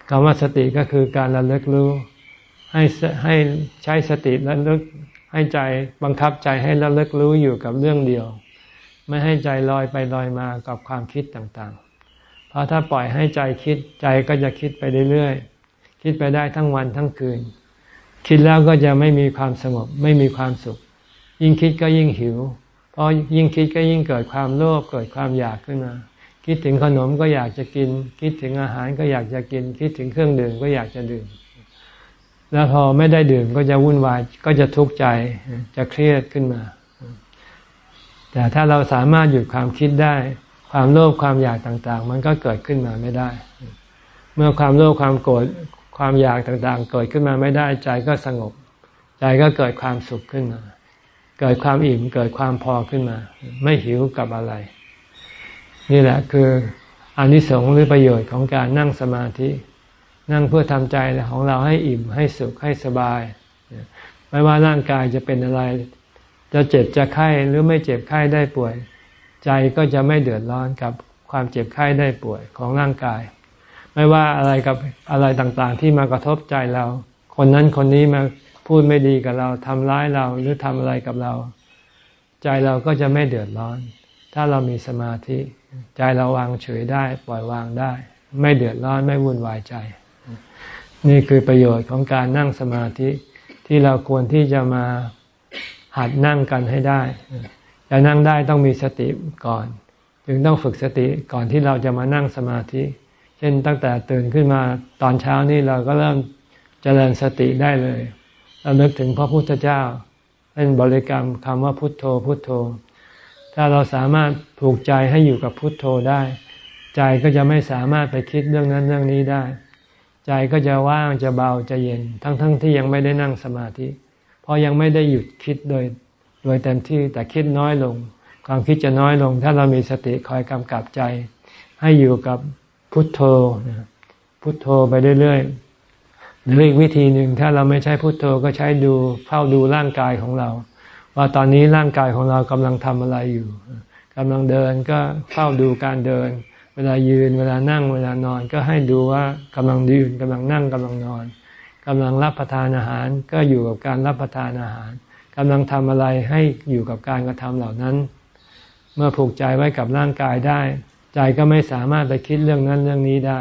[SPEAKER 1] คำว่าสติก็คือการระลึกรู้ ให้ให้ใช้สติระลึกให้ใจบังคับใจให้ระลึกรู้อยู่กับเรื่องเดียว ไม่ให้ใจลอยไปลอยมากับความคิดต่างๆ เพราะถ้าปล่อยให้ใจคิดใจก็จะคิดไปเรื่อยๆ คิดไปได้ทั้งวันทั้งคืน คิดแล้วก็จะไม่มีความสงบไม่มีความสุข ยิ่งคิดก็ยิ่งหิวเพราะยิ่งคิดก็ยิ่งเกิดความโลภเกิดความอยากขึ้นมา คิดถึงขนมก็อยากจะกิน คิดถึงอาหารก็อยากจะกิน คิดถึงเครื่องดื่มก็อยากจะดื่ม แล้วพอไม่ได้ดื่มก็จะวุ่นวายก็จะทุกข์ใจจะเครียดขึ้นมา แต่ถ้าเราสามารถหยุดความคิดได้ ความโลภความอยากต่างๆ มันก็เกิดขึ้นมาไม่ได้ เมื่อความโลภความโกรธความอยากต่างๆ เกิดขึ้นมาไม่ได้ใจก็สงบ ใจก็เกิดความสุขขึ้นมา เกิดความอิ่มเกิดความพอขึ้นมา ไม่หิวกับอะไร นี่แหละคืออนิสงส์หรือประโยชน์ของการนั่งสมาธิ นั่งเพื่อทำใจของเราให้อิ่มให้สุขให้สบาย ไม่ว่าร่างกายจะเป็นอะไร จะเจ็บจะไข้หรือไม่เจ็บไข้ได้ป่วย ใจก็จะไม่เดือดร้อนกับความเจ็บไข้ได้ป่วยของร่างกาย ไม่ว่าอะไรกับอะไรต่างๆ ที่มากระทบใจเรา คนนั้นคนนี้มา พูดไม่ดีกับเราทำร้ายเราหรือทำอะไรกับเรา ใจเราก็จะไม่เดือดร้อน ถ้าเรามีสมาธิ ใจเราวางเฉยได้ ปล่อยวางได้ ไม่เดือดร้อนไม่วุ่นวายใจ นี่คือประโยชน์ของการนั่งสมาธิที่เราควรที่จะมาหัดนั่งกันให้ได้จะนั่งได้ต้องมีสติก่อน จึงต้องฝึกสติก่อนที่เราจะมานั่งสมาธิ เช่นตั้งแต่ตื่นขึ้นมาตอนเช้านี่เราก็เริ่มเจริญสติได้เลย รานึกถึงพระพุทธเจ้าเป็นบริกรรมคำว่าพุทโธพุทโธ ถ้าเราสามารถผูกใจให้อยู่กับพุทโธได้ ใจก็จะไม่สามารถไปคิดเรื่องนั้นเรื่องนี้ได้ ใจก็จะว่างจะเบาจะเย็น ทั้งๆทที่ยังไม่ได้นั่งสมาธิ เพราะยังไม่ได้หยุดคิดโดยโดยเต็มที่แต่คิดน้อยลง ความคิดจะน้อยลง ถ้าเรามีสติคอยกำกับใจ ให้อยู่กับพุทโธพุทโธไปเรื่อยๆ หรืออีกวิธีหนึ่งถ้าเราไม่ใช้พุทโธก็ใช้ดูเฝ้าดูร่างกายของเรา ว่าตอนนี้ร่างกายของเรากำลังทำอะไรอยู่กำลังเดินก็เฝ้าดูการเดิน เวลายืนเวลานั่งเวลานอนก็ให้ดูว่ากำลังยืนกำลังนั่งกำลังนอนกำลังรับประทานอาหารก็อยู่กับการรับประทานอาหารกำลังทำอะไรให้อยู่กับการกระทำเหล่านั้น เมื่อผูกใจไว้กับร่างกายได้ ใจก็ไม่สามารถไปคิดเรื่องนั้นเรื่องนี้ได้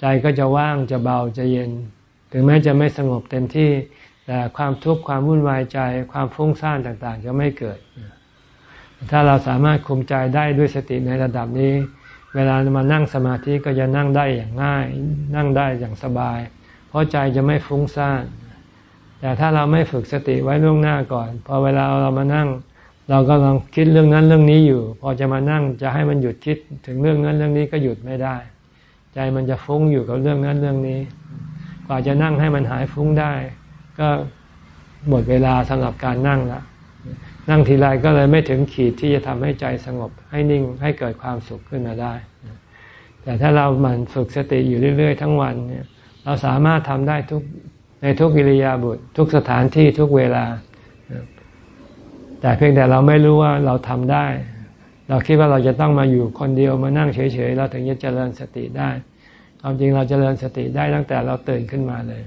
[SPEAKER 1] ใจก็จะว่างจะเบาจะเย็น ถึงแม้จะไม่สงบเต็มที่ แต่ความทุกข์ความวุ่นวายใจ ความฟุ้งซ่านต่างๆ จะไม่เกิด ถ้าเราสามารถคุมใจได้ด้วยสติในระดับนี้ เวลามานั่งสมาธิก็จะนั่งได้อย่างง่าย นั่งได้อย่างสบาย เพราะใจจะไม่ฟุ้งซ่าน แต่ถ้าเราไม่ฝึกสติไว้ล่วงหน้าก่อน พอเวลาเรามานั่ง เราก็ลองคิดเรื่องนั้นเรื่องนี้อยู่ พอจะมานั่งจะให้มันหยุดคิดถึงเรื่องนั้นเรื่องนี้ก็หยุดไม่ได้ ใจมันจะฟุ้งอยู่กับเรื่องนั้นเรื่องนี้ กว่าจะนั่งให้มันหายฟุ้งได้ ก็หมดเวลาสำหรับการนั่งละนั่งทีไรก็เลยไม่ถึงขีดที่จะทำให้ใจสงบให้นิ่งให้เกิดความสุขขึ้นมาได้ แต่ถ้าเราหมั่นฝึกสติอยู่เรื่อย ๆ ทั้งวันเนี่ยเราสามารถทำได้ทุกในทุกกิริยาบุตรทุกสถานที่ทุกเวลา แต่เพียงแต่เราไม่รู้ว่าเราทำได้ เราคิดว่าเราจะต้องมาอยู่คนเดียวมานั่งเฉยๆ เราถึงจะเจริญสติได้ ความจริงเราจเจริญสติได้ตั้งแต่เราตื่นขึ้นมาเลย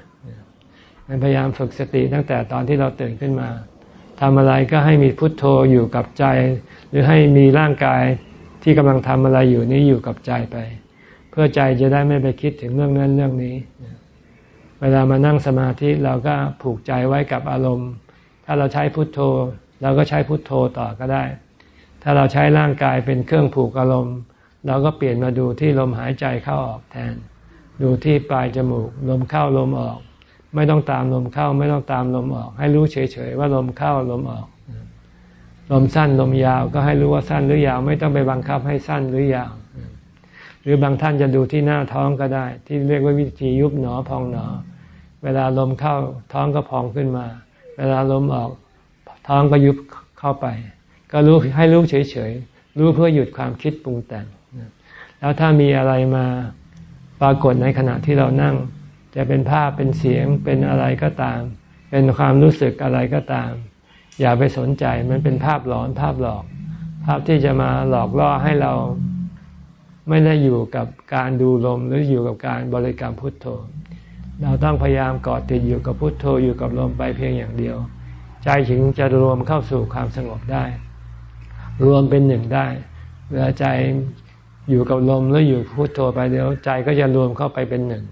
[SPEAKER 1] พยายามฝึกสติตั้งแต่ตอนที่เราตื่นขึ้นมาทำอะไรก็ให้มีพุทโธอยู่กับใจ หรือให้มีร่างกายที่กำลังทำอะไรอยู่นี้อยู่กับใจไป เพื่อใจจะได้ไม่ไปคิดถึงเรื่องนั้นเรื่องนี้ เวลามานั่งสมาธิเราก็ผูกใจไว้กับอารมณ์ ถ้าเราใช้พุทโธ เราก็ใช้พุทโธต่อก็ได้ ถ้าเราใช้ร่างกายเป็นเครื่องผูกอารมณ์ เราก็เปลี่ยนมาดูที่ลมหายใจเข้าออกแทน ดูที่ปลายจมูก ลมเข้าลมออก ไม่ต้องตามลมเข้าไม่ต้องตามลมออก ให้รู้เฉยๆว่าลมเข้าลมออก ลมสั้นลมยาวก็ให้รู้ว่าสั้นหรือยาว ไม่ต้องไปบังคับให้สั้นหรือยาว หรือบางท่านจะดูที่หน้าท้องก็ได้ ที่เรียกว่าวิธียุบหนอพองหนอ เวลาลมเข้าท้องก็พองขึ้นมา เวลาลมออกท้องก็ยุบเข้าไป ก็รู้ให้รู้เฉยๆรู้เพื่อหยุดความคิดปรุงแต่ง แล้วถ้ามีอะไรมาปรากฏในขณะที่เรานั่ง จะเป็นภาพเป็นเสียงเป็นอะไรก็ตาม เป็นความรู้สึกอะไรก็ตาม อย่าไปสนใจมันเป็นภาพหลอนภาพหลอก ภาพที่จะมาหลอกล่อให้เราไม่ได้อยู่กับการดูลมหรืออยู่กับการบริกรรมพุทโธ เราต้องพยายามเกาะติดอยู่กับพุทโธอยู่กับลมไปเพียงอย่างเดียว ใจถึงจะรวมเข้าสู่ความสงบได้ รวมเป็นหนึ่งได้เวลาใจ อยู่กับลมแล้วอยู่พุทโธไปเดี๋ยวใจก็จะรวมเข้าไปเป็นหนึ่ง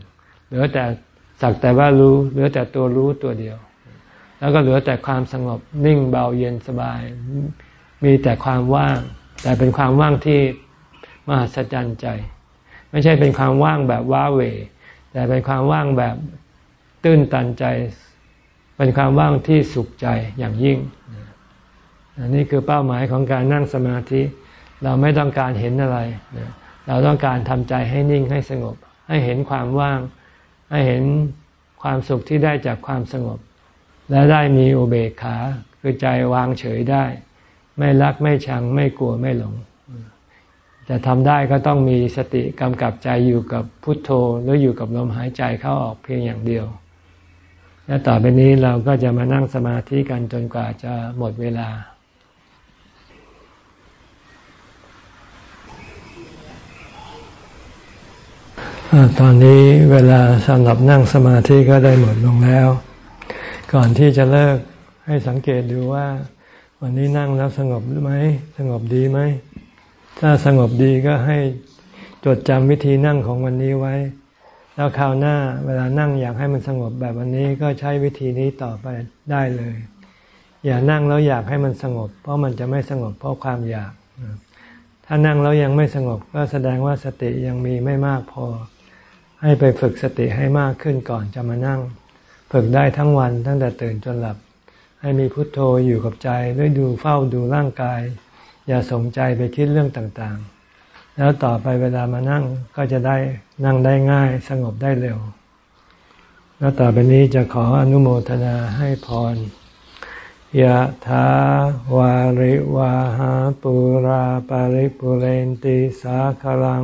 [SPEAKER 1] เหลือแต่สักแต่ว่ารู้เหลือแต่ตัวรู้ตัวเดียว แล้วก็เหลือแต่ความสงบนิ่งเบาเย็นสบาย มีแต่ความว่าง แต่เป็นความว่างที่มหัศจรรย์ใจ ไม่ใช่เป็นความว่างแบบว้าเหวแต่เป็นความว่างแบบตื้นตันใจ เป็นความว่างที่สุขใจอย่างยิ่งอันนี้คือเป้าหมายของการนั่งสมาธิ เราไม่ต้องการเห็นอะไร เราต้องการทำใจให้นิ่งให้สงบ ให้เห็นความว่าง ให้เห็นความสุขที่ได้จากความสงบ และได้มีอุเบกขา คือใจวางเฉยได้ ไม่รักไม่ชังไม่กลัวไม่หลงจะทำได้ก็ต้องมีสติกำกับใจอยู่กับพุทโธหรืออยู่กับลมหายใจเข้าออกเพียงอย่างเดียว และต่อไปนี้เราก็จะมานั่งสมาธิกันจนกว่าจะหมดเวลา ตอนนี้เวลาสำหรับนั่งสมาธิก็ได้หมดลงแล้ว ก่อนที่จะเลิกให้สังเกตดูว่า วันนี้นั่งแล้วสงบไหมสงบดีไหม ถ้าสงบดีก็ให้จดจำวิธีนั่งของวันนี้ไว้ แล้วคราวหน้าเวลานั่งอยากให้มันสงบแบบวันนี้ก็ใช้วิธีนี้ต่อไปได้เลย อย่านั่งแล้วอยากให้มันสงบ เพราะมันจะไม่สงบเพราะความอยาก ถ้านั่งแล้วยังไม่สงบก็แสดงว่าสติยังมีไม่มากพอ ให้ไปฝึกสติให้มากขึ้นก่อนจะมานั่ง ฝึกได้ทั้งวันตั้งแต่ตื่นจนหลับ ให้มีพุทโธอยู่กับใจด้วยดูเฝ้าดูร่างกาย อย่าสนใจไปคิดเรื่องต่างๆ แล้วต่อไปเวลามานั่งก็จะได้นั่งได้ง่ายสงบได้เร็ว แล้วต่อไปนี้จะขออนุโมทนาให้พรยะถาวาริวาหาปุราปาริปุเรนติสาคลัง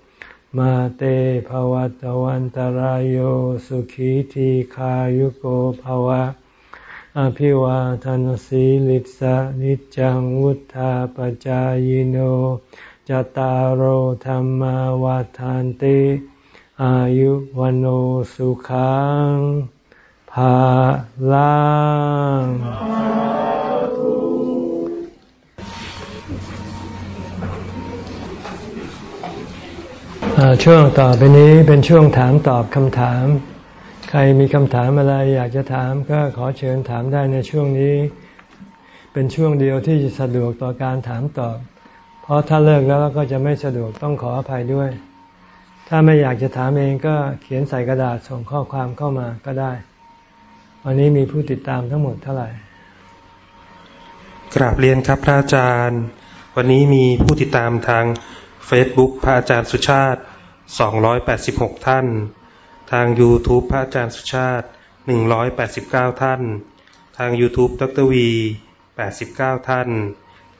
[SPEAKER 1] มาเตภวัตวันตารโยสุขีทีขายุโกภวะ อภิวาทานสีลิสะนิจังวุธาปจายโนจตารโหธรรมวาทานติอายุวันโอสุขังภาลัง ช่วงต่อไปนี้เป็นช่วงถามตอบคำถาม ใครมีคำถามอะไรอยากจะถามก็ขอเชิญถามได้ในช่วงนี้ เป็นช่วงเดียวที่สะดวกต่อการถามตอบ เพราะถ้าเลิกแล้วก็จะไม่สะดวกต้องขออภัยด้วย ถ้าไม่อยากจะถามเองก็เขียนใส่กระดาษส่งข้อความเข้ามาก็ได้ วันนี้มีผู้ติดตามทั้งหมดเท่าไหร่
[SPEAKER 2] กราบเรียนครับพระอาจารย์ วันนี้มีผู้ติดตามทาง Facebook พระอาจารย์สุชาติ 286 ท่าน ทาง YouTube พระอาจารย์สุชาติ 189 ท่าน ทาง YouTube ดรวี 89 ท่าน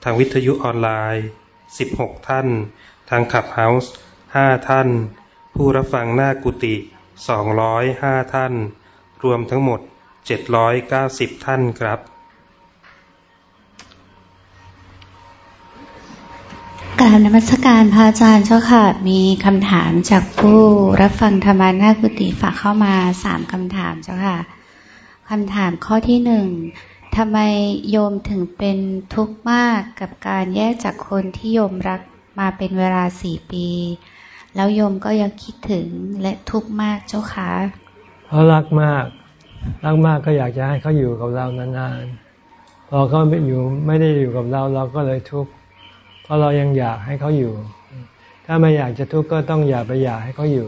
[SPEAKER 2] ทางวิทยุออนไลน์ 16 ท่าน ทางขับเฮาส์ 5 ท่าน ผู้รับฟังหน้ากุฏิ205 ท่าน รวมทั้งหมด 790 ท่านครับ
[SPEAKER 3] กราบนมัสการพระอาจารย์เจ้าค่ะ มีคำถามจากผู้รับฟังธรรมานากุติฝากเข้ามาสามคำถามเจ้าค่ะคำถามข้อที่หนึ่งทำไมโยมถึงเป็นทุกข์มากกับการแยกจากคนที่โยมรักมาเป็นเวลาสี่ปี แล้วโยมก็ยังคิดถึงและทุกข์มากเจ้าค่ะ
[SPEAKER 1] เพราะรักมาก รักมากก็อยากจะให้เขาอยู่กับเรานานๆพอเขาไม่อยู่ไม่ได้อยู่กับเราเราก็เลยทุกข์ ราะเรายังอยากให้เขาอยู่ ถ้าไม่อยากจะทุกข์ก็ต้องอย่าไปอยากให้เขาอยู่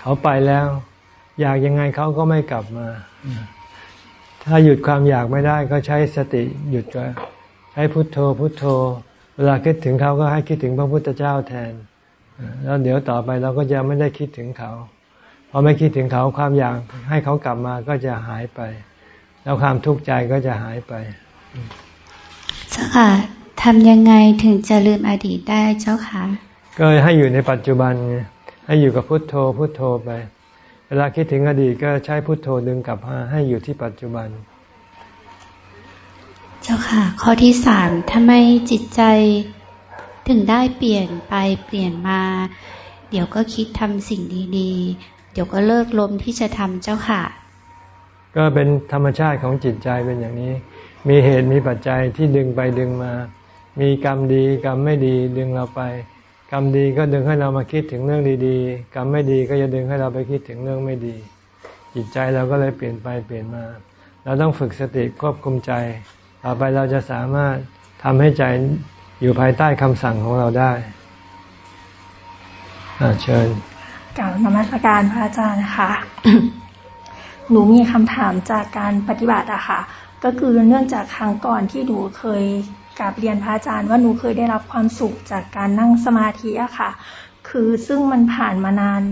[SPEAKER 1] เขาไปแล้ว อยากยังไงเขาก็ไม่กลับมา ถ้าหยุดความอยากไม่ได้ก็ใช้สติหยุดก็ใช้พุทโธพุทโธ เวลาคิดถึงเขาก็ให้คิดถึงพระพุทธเจ้าแทน แล้วเดี๋ยวต่อไปเราก็จะไม่ได้คิดถึงเขาพอไม่คิดถึงเขาความอยากให้เขากลับมาก็จะหายไป แล้วความทุกข์ใจก็จะหายไป
[SPEAKER 3] เจ้าค่ะ ทำยังไงถึงจะลืมอดีตได้เจ้าค่ะ
[SPEAKER 1] ก็ให้อยู่ในปัจจุบันให้อยู่กับพุทโธพุทโธไป เวลาคิดถึงอดีตก็ใช้พุทโธดึงกลับมาให้อยู่ที่ปัจจุบัน
[SPEAKER 3] เจ้าค่ะ ข้อที่สามทำไมจิตใจถึงได้เปลี่ยนไปเปลี่ยนมา เดี๋ยวก็คิดทำสิ่งดีๆ เดี๋ยวก็เลิกลมที่จะทำเจ้าค่ะ
[SPEAKER 1] ก็เป็นธรรมชาติของจิตใจเป็นอย่างนี้ มีเหตุมีปัจจัยที่ดึงไปดึงมา มีกรรมดีกรรมไม่ดีดึงเราไป กรรมดีก็ดึงให้เรามาคิดถึงเรื่องดีๆ กรรมไม่ดีก็จะดึงให้เราไปคิดถึงเรื่องไม่ดี จิตใจเราก็เลยเปลี่ยนไปเปลี่ยนมา เราต้องฝึกสติควบคุมใจ ต่อไปเราจะสามารถทำให้ใจอยู่ภายใต้คำสั่งของเราได้เชิญ
[SPEAKER 4] กล่าวนมัสการพระอาจารย์นะคะหนูมีคำถามจากการปฏิบัติอะค่ะ ก็คือเนื่องจากครั้งก่อนที่หนูเคย กราบเรียนพระอาจารย์ว่าหนูเคยได้รับความสุขจากการนั่งสมาธิอะค่ะ คือซึ่งมันผ่านมานาน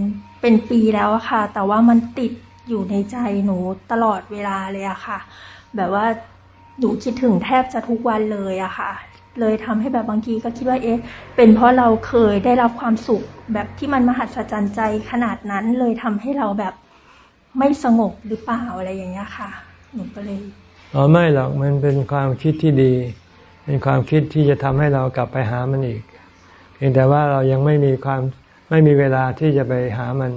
[SPEAKER 4] เป็นปีแล้วอะค่ะ แต่ว่ามันติดอยู่ในใจหนูตลอดเวลาเลยอะค่ะ แบบว่าหนูคิดถึงแทบจะทุกวันเลยอะค่ะ เลยทำให้แบบบางทีก็คิดว่าเอ๊ะ เป็นเพราะเราเคยได้รับความสุขแบบที่มันมหัศจรรย์ใจขนาดนั้นเลยทำให้เราแบบไม่สงบหรือเปล่าอะไรอย่างเงี้ยค่ะ หนูก็เลย
[SPEAKER 1] อ๋อไม่หรอกมันเป็นความคิดที่ดี เป็นความคิดที่จะทำให้เรากลับไปหามันอีก เพียงแต่ว่าเรายังไม่มีความไม่มีเวลาที่จะไปหามัน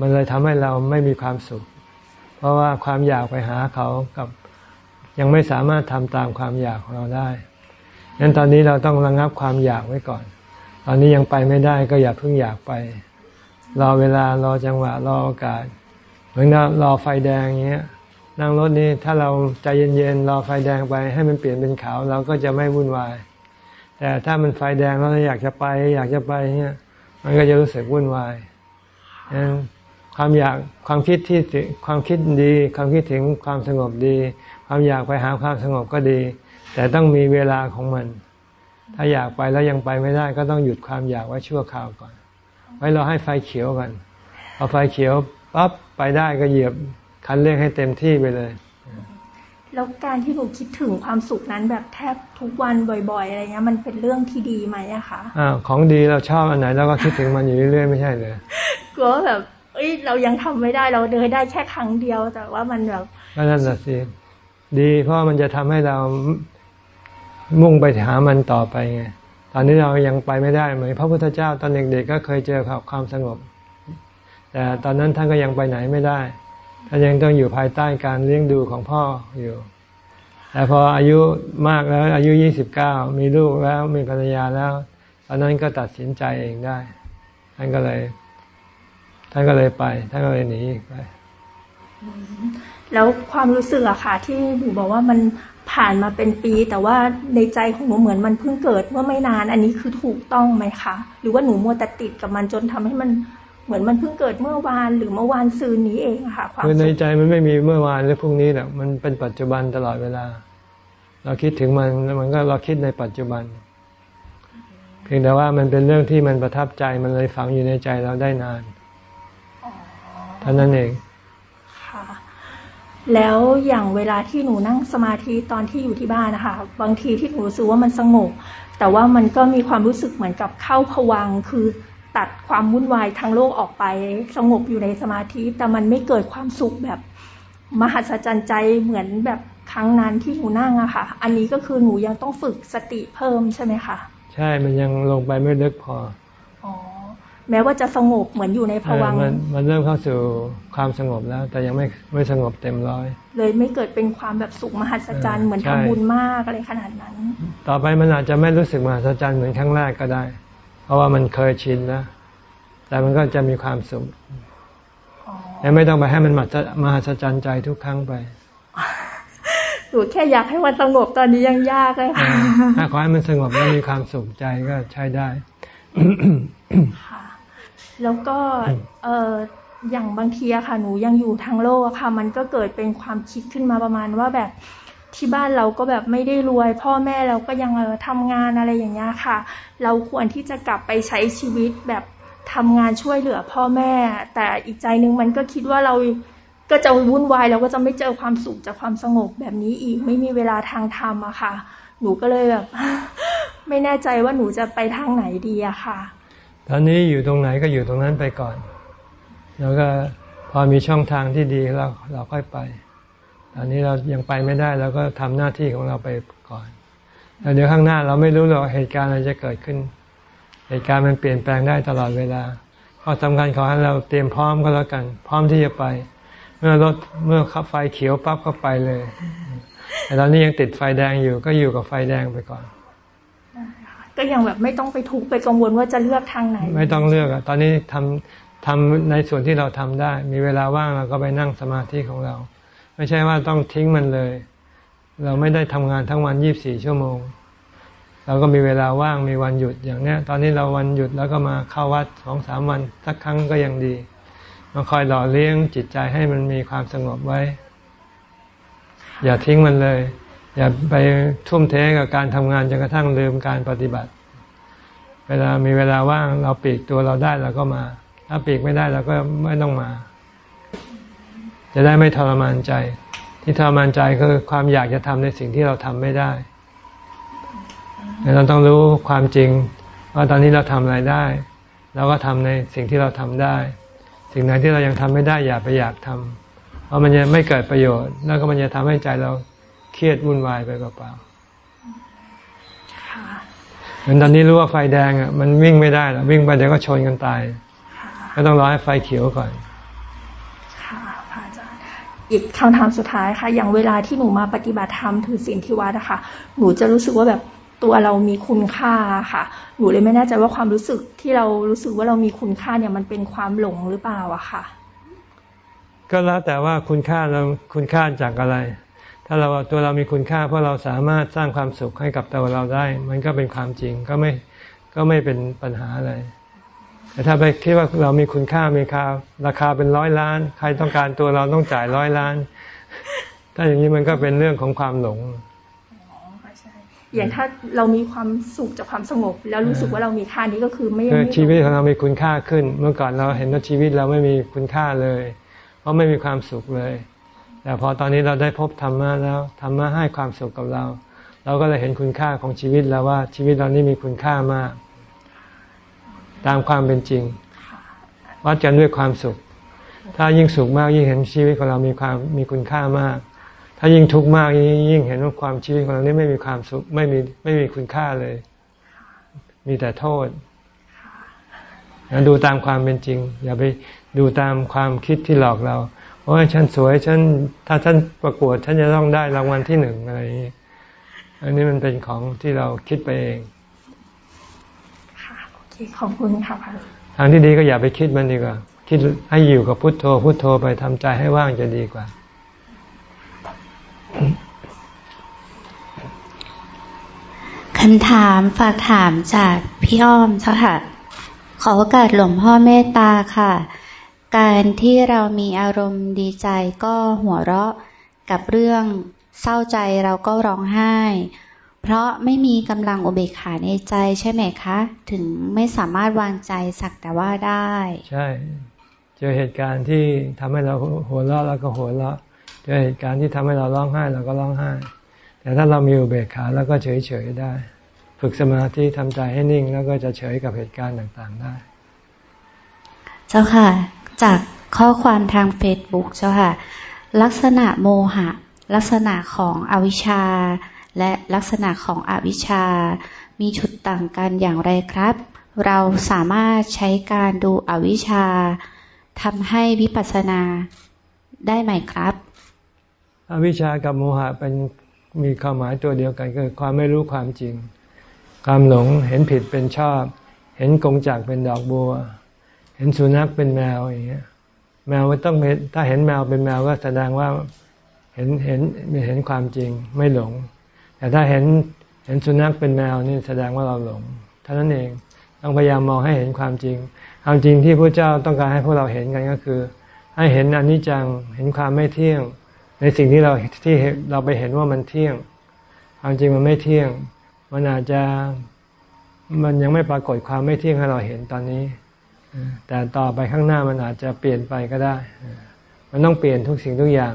[SPEAKER 1] มันเลยทำให้เราไม่มีความสุข เพราะว่าความอยากไปหาเขากับยังไม่สามารถทำตามความอยากของเราได้ดังนั้นตอนนี้เราต้องระงับความอยากไว้ก่อน ตอนนี้ยังไปไม่ได้ก็อย่าเพิ่งอยากไป รอเวลารอจังหวะรอโอกาส เหมือนรอไฟแดงอย่างเงี้ย นั่งรถนี้ถ้าเราใจเย็นๆรอไฟแดงไปให้มันเปลี่ยนเป็นขาวเราก็จะไม่วุ่นวาย แต่ถ้ามันไฟแดงแล้วเราอยากจะไป อยากจะไปเนี่ยมันก็จะรู้สึกวุ่นวายความอยากความคิดที่ความคิดดี ความคิดถึงความสงบดี ความอยากไปหาความสงบก็ดี แต่ต้องมีเวลาของมัน ถ้าอยากไปแล้วยังไปไม่ได้ ก็ต้องหยุดความอยากไว้ชั่วคราวก่อน ไว้เราให้ไฟเขียวกันพอไฟเขียวปั๊บไปได้ก็เหยียบ คันเร่งให้เต็มที่ไปเลย
[SPEAKER 4] แล้วการที่หนูคิดถึงความสุขนั้นแบบแทบทุกวันบ่อยๆอะไรเงี้ยมันเป็นเรื่องที่ดีไหมอะคะ
[SPEAKER 1] อ่าของดีเราชอบอันไหนเราก็คิดถึงมันอยู่เรื่อยๆไม่ใช่เลย
[SPEAKER 4] กลัวแบบเอ้ยเรายังทำไม่ได้เราเดินได้แค่ครั้งเดียว แต่ว่ามันแบบ
[SPEAKER 1] นั่นแหละสิดีเพราะมันจะทำให้เรามุ่งไปหามันต่อไปไงตอนนี้เรายังไปไม่ได้เหมือนพระพุทธเจ้าตอนเด็กๆก็เคยเจอความสงบ แต่ตอนนั้นท่านก็ยังไปไหนไม่ได้ ท่ายังต้องอยู่ภายใต้การเลี้ยงดูของพ่ออยู่แต่พออายุมากแล้ว อายุยี่สิบเก้ามีลูกแล้วมีภรรยาแล้วตอนนั้นก็ตัดสินใจเองได้ ท่านก็เลย ท่านก็เลยไป ท่านก็เลยหนีไป
[SPEAKER 4] แล้วความรู้สึกอะค่ะ ที่หนูบอกว่ามันผ่านมาเป็นปี แต่ว่าในใจของหนูเหมือนมันเพิ่งเกิดเมื่อไม่นาน อันนี้คือถูกต้องไหมคะ หรือว่าหนูมัวแต่ติดกับมันจนทำให้มัน เหมือนมันเพิ่งเกิดเมื่อวานหรือเมื่อวานซืนนี้เองค่ะความ
[SPEAKER 1] ในใจมันไม่มีเมื่อวานหรือพรุ่งนี้แหละมันเป็นปัจจุบันตลอดเวลา เราคิดถึงมันแล้วมันก็เราคิดในปัจจุบัน เพียงแต่ว่ามันเป็นเรื่องที่มันประทับใจมันเลยฝังอยู่ในใจเราได้นานเท่านั้นเอง
[SPEAKER 4] แล้วอย่างเวลาที่หนูนั่งสมาธิตอนที่อยู่ที่บ้านนะคะบางทีที่หนูรู้สึกว่ามันสงบแต่ว่ามันก็มีความรู้สึกเหมือนกับเข้าผวังคือ ตัดความวุ่นวายทั้งโลกออกไป สงบอยู่ในสมาธิ แต่มันไม่เกิดความสุขแบบมหัศจรรย์ใจเหมือนแบบครั้งนั้นที่หนูนั่งอะค่ะ อันนี้ก็คือหนูยังต้องฝึกสติเพิ่มใช่ไหมคะ
[SPEAKER 1] ใช่มันยังลงไปไม่ลึกพอ
[SPEAKER 4] อ๋อแม้ว่าจะสงบเหมือนอยู่ในภวัง
[SPEAKER 1] มันมันเริ่มเข้าสู่ความสงบแล้ว แต่ยังไม่ไม่สงบเต็มร้อย
[SPEAKER 4] เลยไม่เกิดเป็นความแบบสุขมหัศจรรย์เหมือนทำบุญมากอะไรขนาดนั้น
[SPEAKER 1] ต่อไปมันอาจจะไม่รู้สึกมหัศจรรย์เหมือนครั้งแรกก็ได้ เพราะว่ามันเคยชินแล้ว แต่มันก็จะมีความสุขแต่ไม่ต้องไปให้มันมหัศจรรย์ใจทุกครั้งไป
[SPEAKER 4] หนูแค่อยากให้มันสงบตอนนี้ยังยากเลยค่ะ
[SPEAKER 1] ถ้าขอให้มันสงบแล้วมีความสุขใจก็ใช้ได้
[SPEAKER 4] แล้วก็เอออย่างบางทีอะค่ะ หนูยังอยู่ทางโลกอะค่ะ มันก็เกิดเป็นความคิดขึ้นมาประมาณว่าแบบ ที่บ้านเราก็แบบไม่ได้รวย พ่อแม่เราก็ยังเออทำงานอะไรอย่างเงี้ยค่ะ เราควรที่จะกลับไปใช้ชีวิตแบบทำงานช่วยเหลือพ่อแม่ แต่อีกใจนึงมันก็คิดว่าเราก็จะวุ่นวายเราก็จะไม่เจอความสุขจากความสงบแบบนี้อีกไม่มีเวลาทางธรรมอะค่ะ หนูก็เลยแบบ ไม่แน่ใจว่าหนูจะไปทางไหนดีอะค่ะ
[SPEAKER 1] ตอนนี้อยู่ตรงไหนก็อยู่ตรงนั้นไปก่อน แล้วก็พอมีช่องทางที่ดีเราเราค่อยไป ตอนนี้เรายังไปไม่ได้เราก็ทำหน้าที่ของเราไปก่อนแล้วเดี๋ยวข้างหน้าเราไม่รู้หรอกเหตุการณ์อะไรจะเกิดขึ้น เหตุการณ์มันเปลี่ยนแปลงได้ตลอดเวลาข้อสำคัญขอให้เราเตรียมพร้อมก็แล้วกัน พร้อมที่จะไป เมื่อรถเมื่อขับไฟเขียวปั๊บก็ไปเลย แต่ตอนนี้ยังติดไฟแดงอยู่ก็อยู่กับไฟแดงไปก่อน
[SPEAKER 4] ก็ยังแบบไม่ต้องไปทุกข์ไปกังวลว่าจะเลือกทางไหน
[SPEAKER 1] ไม่ต้องเลือกอะตอนนี้ทำทำในส่วนที่เราทำได้ มีเวลาว่างเราก็ไปนั่งสมาธิของเรา ไม่ใช่ว่าต้องทิ้งมันเลย เราไม่ได้ทำงานทั้งวันยี่บสี่ชั่วโมง เราก็มีเวลาว่างมีวันหยุดอย่างเนี้ย ตอนนี้เราวันหยุดแล้วก็มาเข้าวัดสองสามวันสักครั้งก็ยังดีมาคอยหล่อเลี้ยงจิตใจให้มันมีความสงบไว้ อย่าทิ้งมันเลย อย่าไปทุ่มเทกับการทำงานจนกระทั่งลืมการปฏิบัติ เวลามีเวลาว่างเราปีกตัวเราได้เราก็มา ถ้าปีกไม่ได้เราก็ไม่ต้องมา จะได้ไม่ทรมานใจ ที่ทรมานใจคือความอยากจะทำในสิ่งที่เราทำไม่ได้ เราต้องรู้ความจริงว่าตอนนี้เราทำอะไรได้ เราก็ทำในสิ่งที่เราทำได้ สิ่งไหนที่เรายังทำไม่ได้อย่าไปอยากทำเพราะมันจะไม่เกิดประโยชน์ แล้วก็มันจะทำให้ใจเราเครียดวุ่นวายไปเปล่าๆเหมือนตอนนี้รู้ว่าไฟแดงอะมันวิ่งไม่ได้หรอกวิ่งไปเดี๋ยวก็ชนกันตาย ก็ต้องรอให้ไฟเขียวก่อน
[SPEAKER 4] อีกคำถามสุดท้ายค่ะ อย่างเวลาที่หนูมาปฏิบัติธรรมถือศีลที่วัดอะค่ะหนูจะรู้สึกว่าแบบตัวเรามีคุณค่าค่ะ หนูเลยไม่แน่ใจว่าความรู้สึกที่เรารู้สึกว่าเรามีคุณค่าเนี่ยมันเป็นความหลงหรือเปล่าอะค่ะ
[SPEAKER 1] ก็แล้วแต่ว่าคุณค่าเราคุณค่าจากอะไร ถ้าเราตัวเรามีคุณค่า เพราะเราสามารถสร้างความสุขให้กับตัวเราได้ มันก็เป็นความจริงก็ไม่ก็ไม่เป็นปัญหาอะไร แต่ถ้าไปคิดว่าเรามีคุณค่ามีค่าราคาเป็นร้อยล้าน ใครต้องการตัวเราต้องจ่ายร้อยล้าน ถ้าอย่างนี้มันก็เป็นเรื่องของความหลง
[SPEAKER 4] อย่างถ้าเรามีความสุขจากความสงบ แล้วรู้สึกว่าเรามีค่านี้ก็คือไม่
[SPEAKER 1] คือชีวิตของเรามีคุณค่าขึ้น เมื่อก่อนเราเห็นว่าชีวิตเราไม่มีคุณค่าเลย เพราะไม่มีความสุขเลย แต่พอตอนนี้เราได้พบธรรมะแล้วธรรมะให้ความสุขกับเรา เราก็เลยเห็นคุณค่าของชีวิตแล้วว่าชีวิตเรานี่มีคุณค่ามาก ตามความเป็นจริง วัดกันด้วยความสุข ถ้ายิ่งสุขมากยิ่งเห็นชีวิตของเรามีความมีคุณค่ามาก ถ้ายิ่งทุกข์มากยิ่งเห็นว่าความชีวิตของเรานี่ไม่มีความสุขไม่มีไม่มีคุณค่าเลย มีแต่โทษดูตามความเป็นจริง อย่าไปดูตามความคิดที่หลอกเราโอ้ยฉันสวยฉันถ้าฉันประกวดฉันจะต้องได้รางวัลที่หนึ่งอะไรอย่างนี้อันนี้มันเป็นของที่เราคิดไปเอง
[SPEAKER 4] ค่ะโอเค ขอบคุณค่ะพระ
[SPEAKER 1] ทางที่ดีก็อย่าไปคิดมันดีกว่า คิดให้อยู่กับพุทโธ พุทโธไปทำใจให้ว่างจะดีกว่า
[SPEAKER 3] คำถามฝากถามจากพี่อ้อมเจ้าค่ะ ขอโอกาสหลวงพ่อเมตตาค่ะ การที่เรามีอารมณ์ดีใจก็หัวเราะกับเรื่องเศร้าใจเราก็ร้องไห้ เพราะไม่มีกำลังอุเบกขาในใจใช่ไหมคะ ถึงไม่สามารถวางใจสักแต่ว่าได้
[SPEAKER 1] ใช่ เจอเหตุการณ์ที่ทำให้เราหัวเราะแล้วก็หัวเราะเจอเหตุการณ์ที่ทำให้เราร้องไห้เราก็ร้องไห้ แต่ถ้าเรามีอุเบกขาแล้วก็เฉยเฉยได้ ฝึกสมาธิทำใจให้นิ่ง แล้วก็จะเฉยกับเหตุการณ์ต่างๆได้
[SPEAKER 3] เจ้าค่ะ จากข้อความทางเฟซบุ๊กเจ้าค่ะ ลักษณะโมหะ ลักษณะของอวิชชา และลักษณะของอวิชชา มีจุดต่างกันอย่างไรครับ เราสามารถใช้การดูอวิชชาทำให้วิปัสสนาได้ไหมครับ
[SPEAKER 1] อวิชชากับโมหะเป็นมีความหมายตัวเดียวกันคือความไม่รู้ความจริง ความหลงเห็นผิดเป็นชอบ เห็นกงจากเป็นดอกบัว เห็นสุนัขเป็นแมวอย่างเงี้ยแมวมันต้องถ้าเห็นแมวเป็นแมวก็แสดงว่าเห็นเห็นเห็นความจริง ไม่หลง แต่ถ้าเห็นเห็นสุนัขเป็นแมวนี่แสดงว่าเราหลงเท่านั้นเองต้องพยายามมองให้เห็นความจริง ความจริงที่พระเจ้าต้องการให้พวกเราเห็นกันก็คือ ให้เห็นอนิจจังเห็นความไม่เที่ยง ในสิ่งที่เราที่เราไปเห็นว่ามันเที่ยง ความจริงมันไม่เที่ยง มันอาจจะมันยังไม่ปรากฏความไม่เที่ยงให้เราเห็นตอนนี้ แต่ต่อไปข้างหน้ามันอาจจะเปลี่ยนไปก็ได้ มันต้องเปลี่ยนทุกสิ่งทุกอย่าง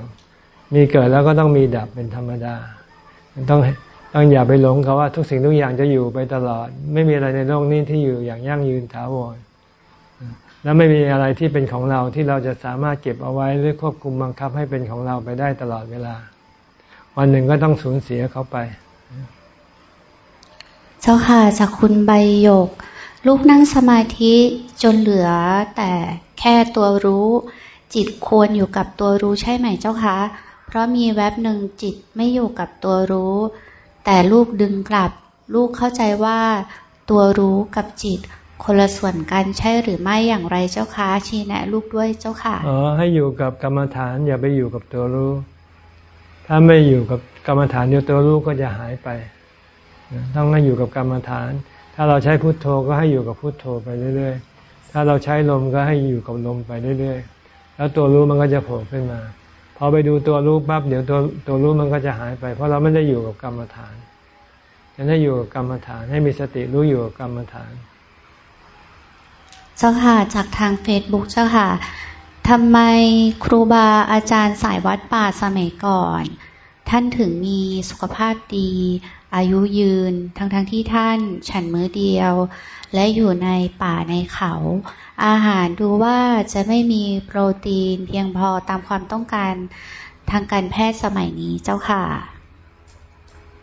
[SPEAKER 1] มีเกิดแล้วก็ต้องมีดับเป็นธรรมดา ต้องต้องอย่าไปหลงเขาว่า ทุกสิ่งทุกอย่างจะอยู่ไปตลอด ไม่มีอะไรในโลกนี้ที่อยู่อย่างยั่งยืนถาวรและไม่มีอะไรที่เป็นของเราที่เราจะสามารถเก็บเอาไว้หรือควบคุมบังคับให้เป็นของเราไปได้ตลอดเวลา วันหนึ่งก็ต้องสูญเสียเขาไป
[SPEAKER 3] เจ้าค่ะจากคุณใบหยก ลูกนั่งสมาธิจนเหลือแต่แค่ตัวรู้ จิตควรอยู่กับตัวรู้ใช่ไหมเจ้าคะ เพราะมีแวบหนึ่งจิตไม่อยู่กับตัวรู้ แต่ลูกดึงกลับ ลูกเข้าใจว่า ตัวรู้กับจิต คนละส่วนกันใช่หรือไม่อย่างไรเจ้าคะชี้แนะ ลูกด้วยเจ้าค่ะ
[SPEAKER 1] อ๋อให้อยู่กับกรรมฐานอย่าไปอยู่กับตัวรู้ ถ้าไม่อยู่กับกรรมฐานเดียวตัวรู้ก็จะหายไป ต้องให้อยู่กับกรรมฐาน ถ้าเราใช้พุทโธก็ให้อยู่กับพุทโธไปเรื่อย ๆ ถ้าเราใช้ลมก็ให้อยู่กับลมไปเรื่อย ๆ แล้วตัวรู้มันก็จะโผล่ขึ้นมา พอไปดูตัวรู้ปั๊บเดี๋ยวตัวตัวรู้มันก็จะหายไป เพราะเราไม่ได้อยู่กับกรรมฐานจะได้อยู่กับกรรมฐาน ให้มีสติรู้อยู่กับกรรมฐาน
[SPEAKER 3] เจ้าค่ะจากทางเฟซบุ๊กเจ้าค่ะทำไมครูบาอาจารย์สายวัดป่าสมัยก่อน ท่านถึงมีสุขภาพดี อายุยืน ทั้งทั้งที่ท่านฉันมื้อเดียว และอยู่ในป่าในเขา อาหารดูว่าจะไม่มีโปรตีนเพียงพอตามความต้องการทางการแพทย์สมัยนี้เจ้าค่ะ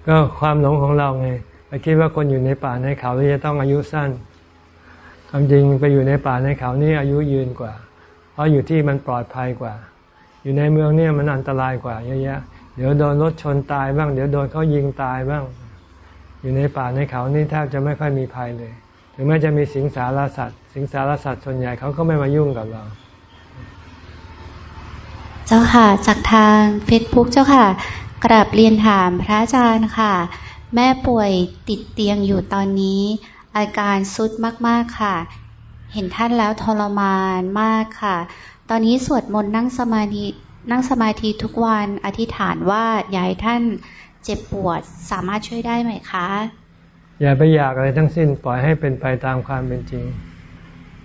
[SPEAKER 1] ก็ความหลงของเราไงไปคิดว่าคนอยู่ในป่าในเขาจะต้องอายุสั้นความจริงไปอยู่ในป่าในเขานี่อายุยืนกว่า เพราะอยู่ที่มันปลอดภัยกว่า อยู่ในเมืองเนี่ยมันอันตรายกว่าเยอะแยะ เดี๋ยวโดนรถชนตายบ้าง เดี๋ยวโดนเขายิงตายบ้าง อยู่ในป่าในเขานี่แทบจะไม่ค่อยมีภัยเลย ถึงแม้จะมีสิงสารสัตว์ สิงสารสัตว์ส่วนใหญ่เขาก็ไม่มายุ่งกับเรา
[SPEAKER 3] เจ้าค่ะ จากทางเฟซบุ๊กเจ้าค่ะ กราบเรียนถามพระอาจารย์ค่ะ แม่ป่วยติดเตียงอยู่ตอนนี้ อาการสุดมากๆค่ะ เห็นท่านแล้วทรมานมากค่ะ ตอนนี้สวดมนต์นั่งสมาธิ นั่งสมาธิทุกวันอธิษฐานว่าอยากให้ท่านเจ็บปวดสามารถช่วยได้ไหมคะ
[SPEAKER 1] อย่าไปอยากอะไรทั้งสิ้นปล่อยให้เป็นไปตามความเป็นจริง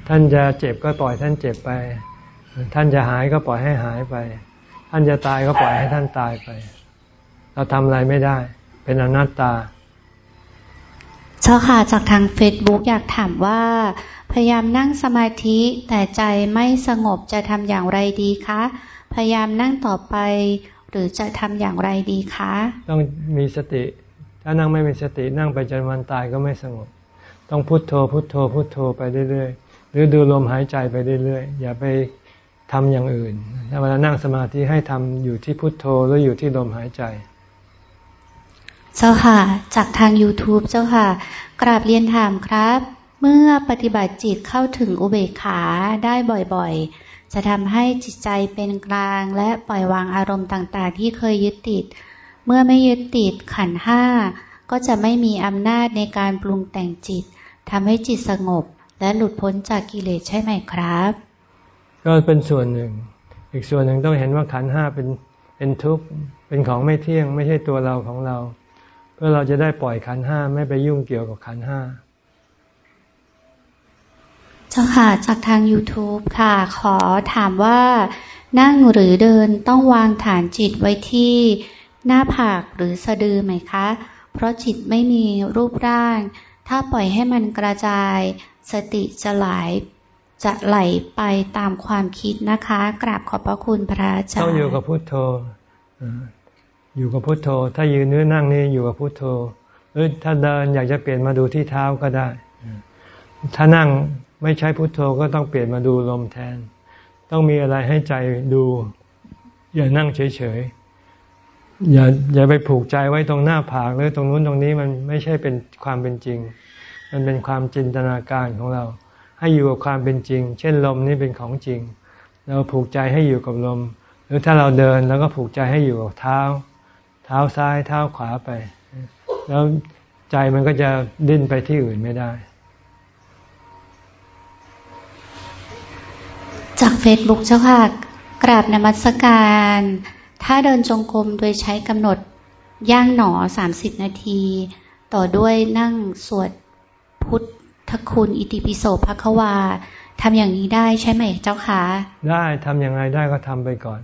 [SPEAKER 1] ท่านจะเจ็บก็ปล่อยท่านเจ็บไป ท่านจะหายก็ปล่อยให้หายไป ท่านจะตายก็ปล่อยให้ท่านตายไป เราทำอะไรไม่ได้ เป็นอนัตตา
[SPEAKER 3] เจ้าค่ะจากทางเฟซบุ๊กอยากถามว่า พยายามนั่งสมาธิแต่ใจไม่สงบจะทำอย่างไรดีคะ พยายามนั่งต่อไป หรือจะทำอย่างไรดีคะ
[SPEAKER 1] ต้องมีสติ ถ้านั่งไม่มีสตินั่งไปจนวันตายก็ไม่สงบ ต้องพุโทโธพุโทโธพุโทโธไปเรื่อยๆ หรือดูลมหายใจไปเรื่อยๆ อย่าไปทำอย่างอื่นถ้าเวลานั่งสมาธิให้ทำอยู่ที่พุโทโธหรืออยู่ที่ลมหายใจ
[SPEAKER 3] เจ้าค่ะ จากทาง YouTube เจ้าค่ะ กราบเรียนถามครับ เมื่อปฏิบัติจิตเข้าถึงอุเบกขาได้บ่อยๆ จะทำให้จิตใจเป็นกลางและปล่อยวางอารมณ์ต่างๆ ที่เคยยึดติด เมื่อไม่ยึดติดขันห้าก็จะไม่มีอำนาจในการปรุงแต่งจิตทำให้จิตสงบ และหลุดพ้นจากกิเลสใช่ไหมครับ
[SPEAKER 1] ก็เป็นส่วนหนึ่ง อีกส่วนหนึ่งต้องเห็นว่าขันห้าเป็นเป็นทุกข์เป็นของไม่เที่ยง ไม่ใช่ตัวเราของเรา เพื่อเราจะได้ปล่อยขันห้าไม่ไปยุ่งเกี่ยวกับขันห้า
[SPEAKER 3] เจ้าค่ะ จากทาง YouTube ค่ะ ขอถามว่านั่งหรือเดินต้องวางฐานจิตไว้ที่หน้าผากหรือสะดือไหมคะ เพราะจิตไม่มีรูปร่าง ถ้าปล่อยให้มันกระจาย สติจะไหลจะไหลไปตามความคิดนะคะ กราบขอบพระคุณพระอาจารย์
[SPEAKER 1] ต้องอยู่กับพุทโธอยู่กับพุโทโธ ถ้ายืนเนื้อนั่งนี่อยู่กับพุโทโธหรือถ้าเดินอยากจะเปลี่ยนมาดูที่เท้าก็ได้ ถ้านั่ง ไม่ใช้พุทโธก็ต้องเปลี่ยนมาดูลมแทน ต้องมีอะไรให้ใจดู อย่านั่งเฉยๆ อย่าอย่าไปผูกใจไว้ตรงหน้าผากหรือตรงนู้นตรงนี้มันไม่ใช่เป็นความเป็นจริง มันเป็นความจินตนาการของเรา ให้อยู่กับความเป็นจริง เช่นลมนี่เป็นของจริง เราผูกใจให้อยู่กับลม หรือถ้าเราเดินแล้วก็ผูกใจให้อยู่กับเท้า เท้าซ้ายเท้าขวาไป แล้วใจมันก็จะดิ้นไปที่อื่นไม่ได้
[SPEAKER 3] จากเฟซบุ๊กเจ้าค่ะ กราบนมัสการ ถ้าเดินจงกรมโดยใช้กำหนดย่างหนอสามสิบนาที ต่อด้วยนั่งสวดพุทธคุณอิติปิโสภควาทำอย่างนี้ได้ใช่ไหมเจ้าคะ
[SPEAKER 1] ได้ทำอย่างไรได้ก็ทำไปก่อน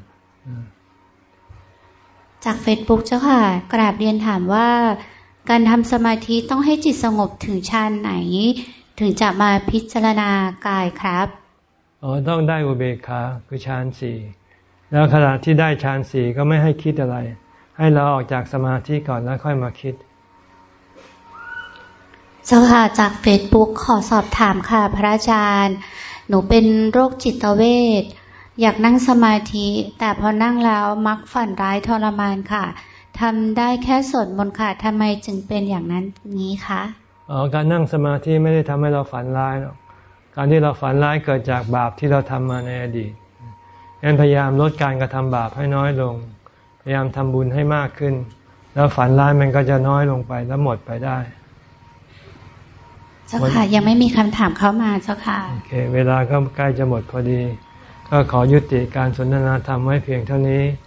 [SPEAKER 3] จากเฟซบุ๊กเจ้าค่ะ กราบเรียนถามว่า การทำสมาธิต้องให้จิตสงบถึงฌานไหน ถึงจะมาพิจารณากายครับ
[SPEAKER 1] อ๋อต้องได้อุเบกขาคือฌานสี่แล้วขณะที่ได้ฌานสี่ก็ไม่ให้คิดอะไร ให้เราออกจากสมาธิก่อนแล้วค่อยมาคิด
[SPEAKER 3] เจ้าค่ะจากเฟซบุ๊กขอสอบถามค่ะ พระอาจารย์ หนูเป็นโรคจิตเวทอยากนั่งสมาธิ แต่พอนั่งแล้วมักฝันร้ายทรมานค่ะทำได้แค่สวดมนต์ค่ะทำไมจึงเป็นอย่างนั้นนี้คะ
[SPEAKER 1] อ๋อการนั่งสมาธิไม่ได้ทำให้เราฝันร้ายหรอก การที่เราฝันร้ายเกิดจากบาปที่เราทำมาในอดีตงั้นพยายามลดการกระทำบาปให้น้อยลง พยายามทำบุญให้มากขึ้น แล้วฝันร้ายมันก็จะน้อยลงไปแล้วหมดไปได้
[SPEAKER 3] เจ้าค่ะยังไม่มีคำถามเข้ามาเจ้าค่ะ
[SPEAKER 1] โอเค เวลาก็ใกล้จะหมดพอดี ก็ขอยุติการสนทนาธรรมไว้เพียงเท่านี้ข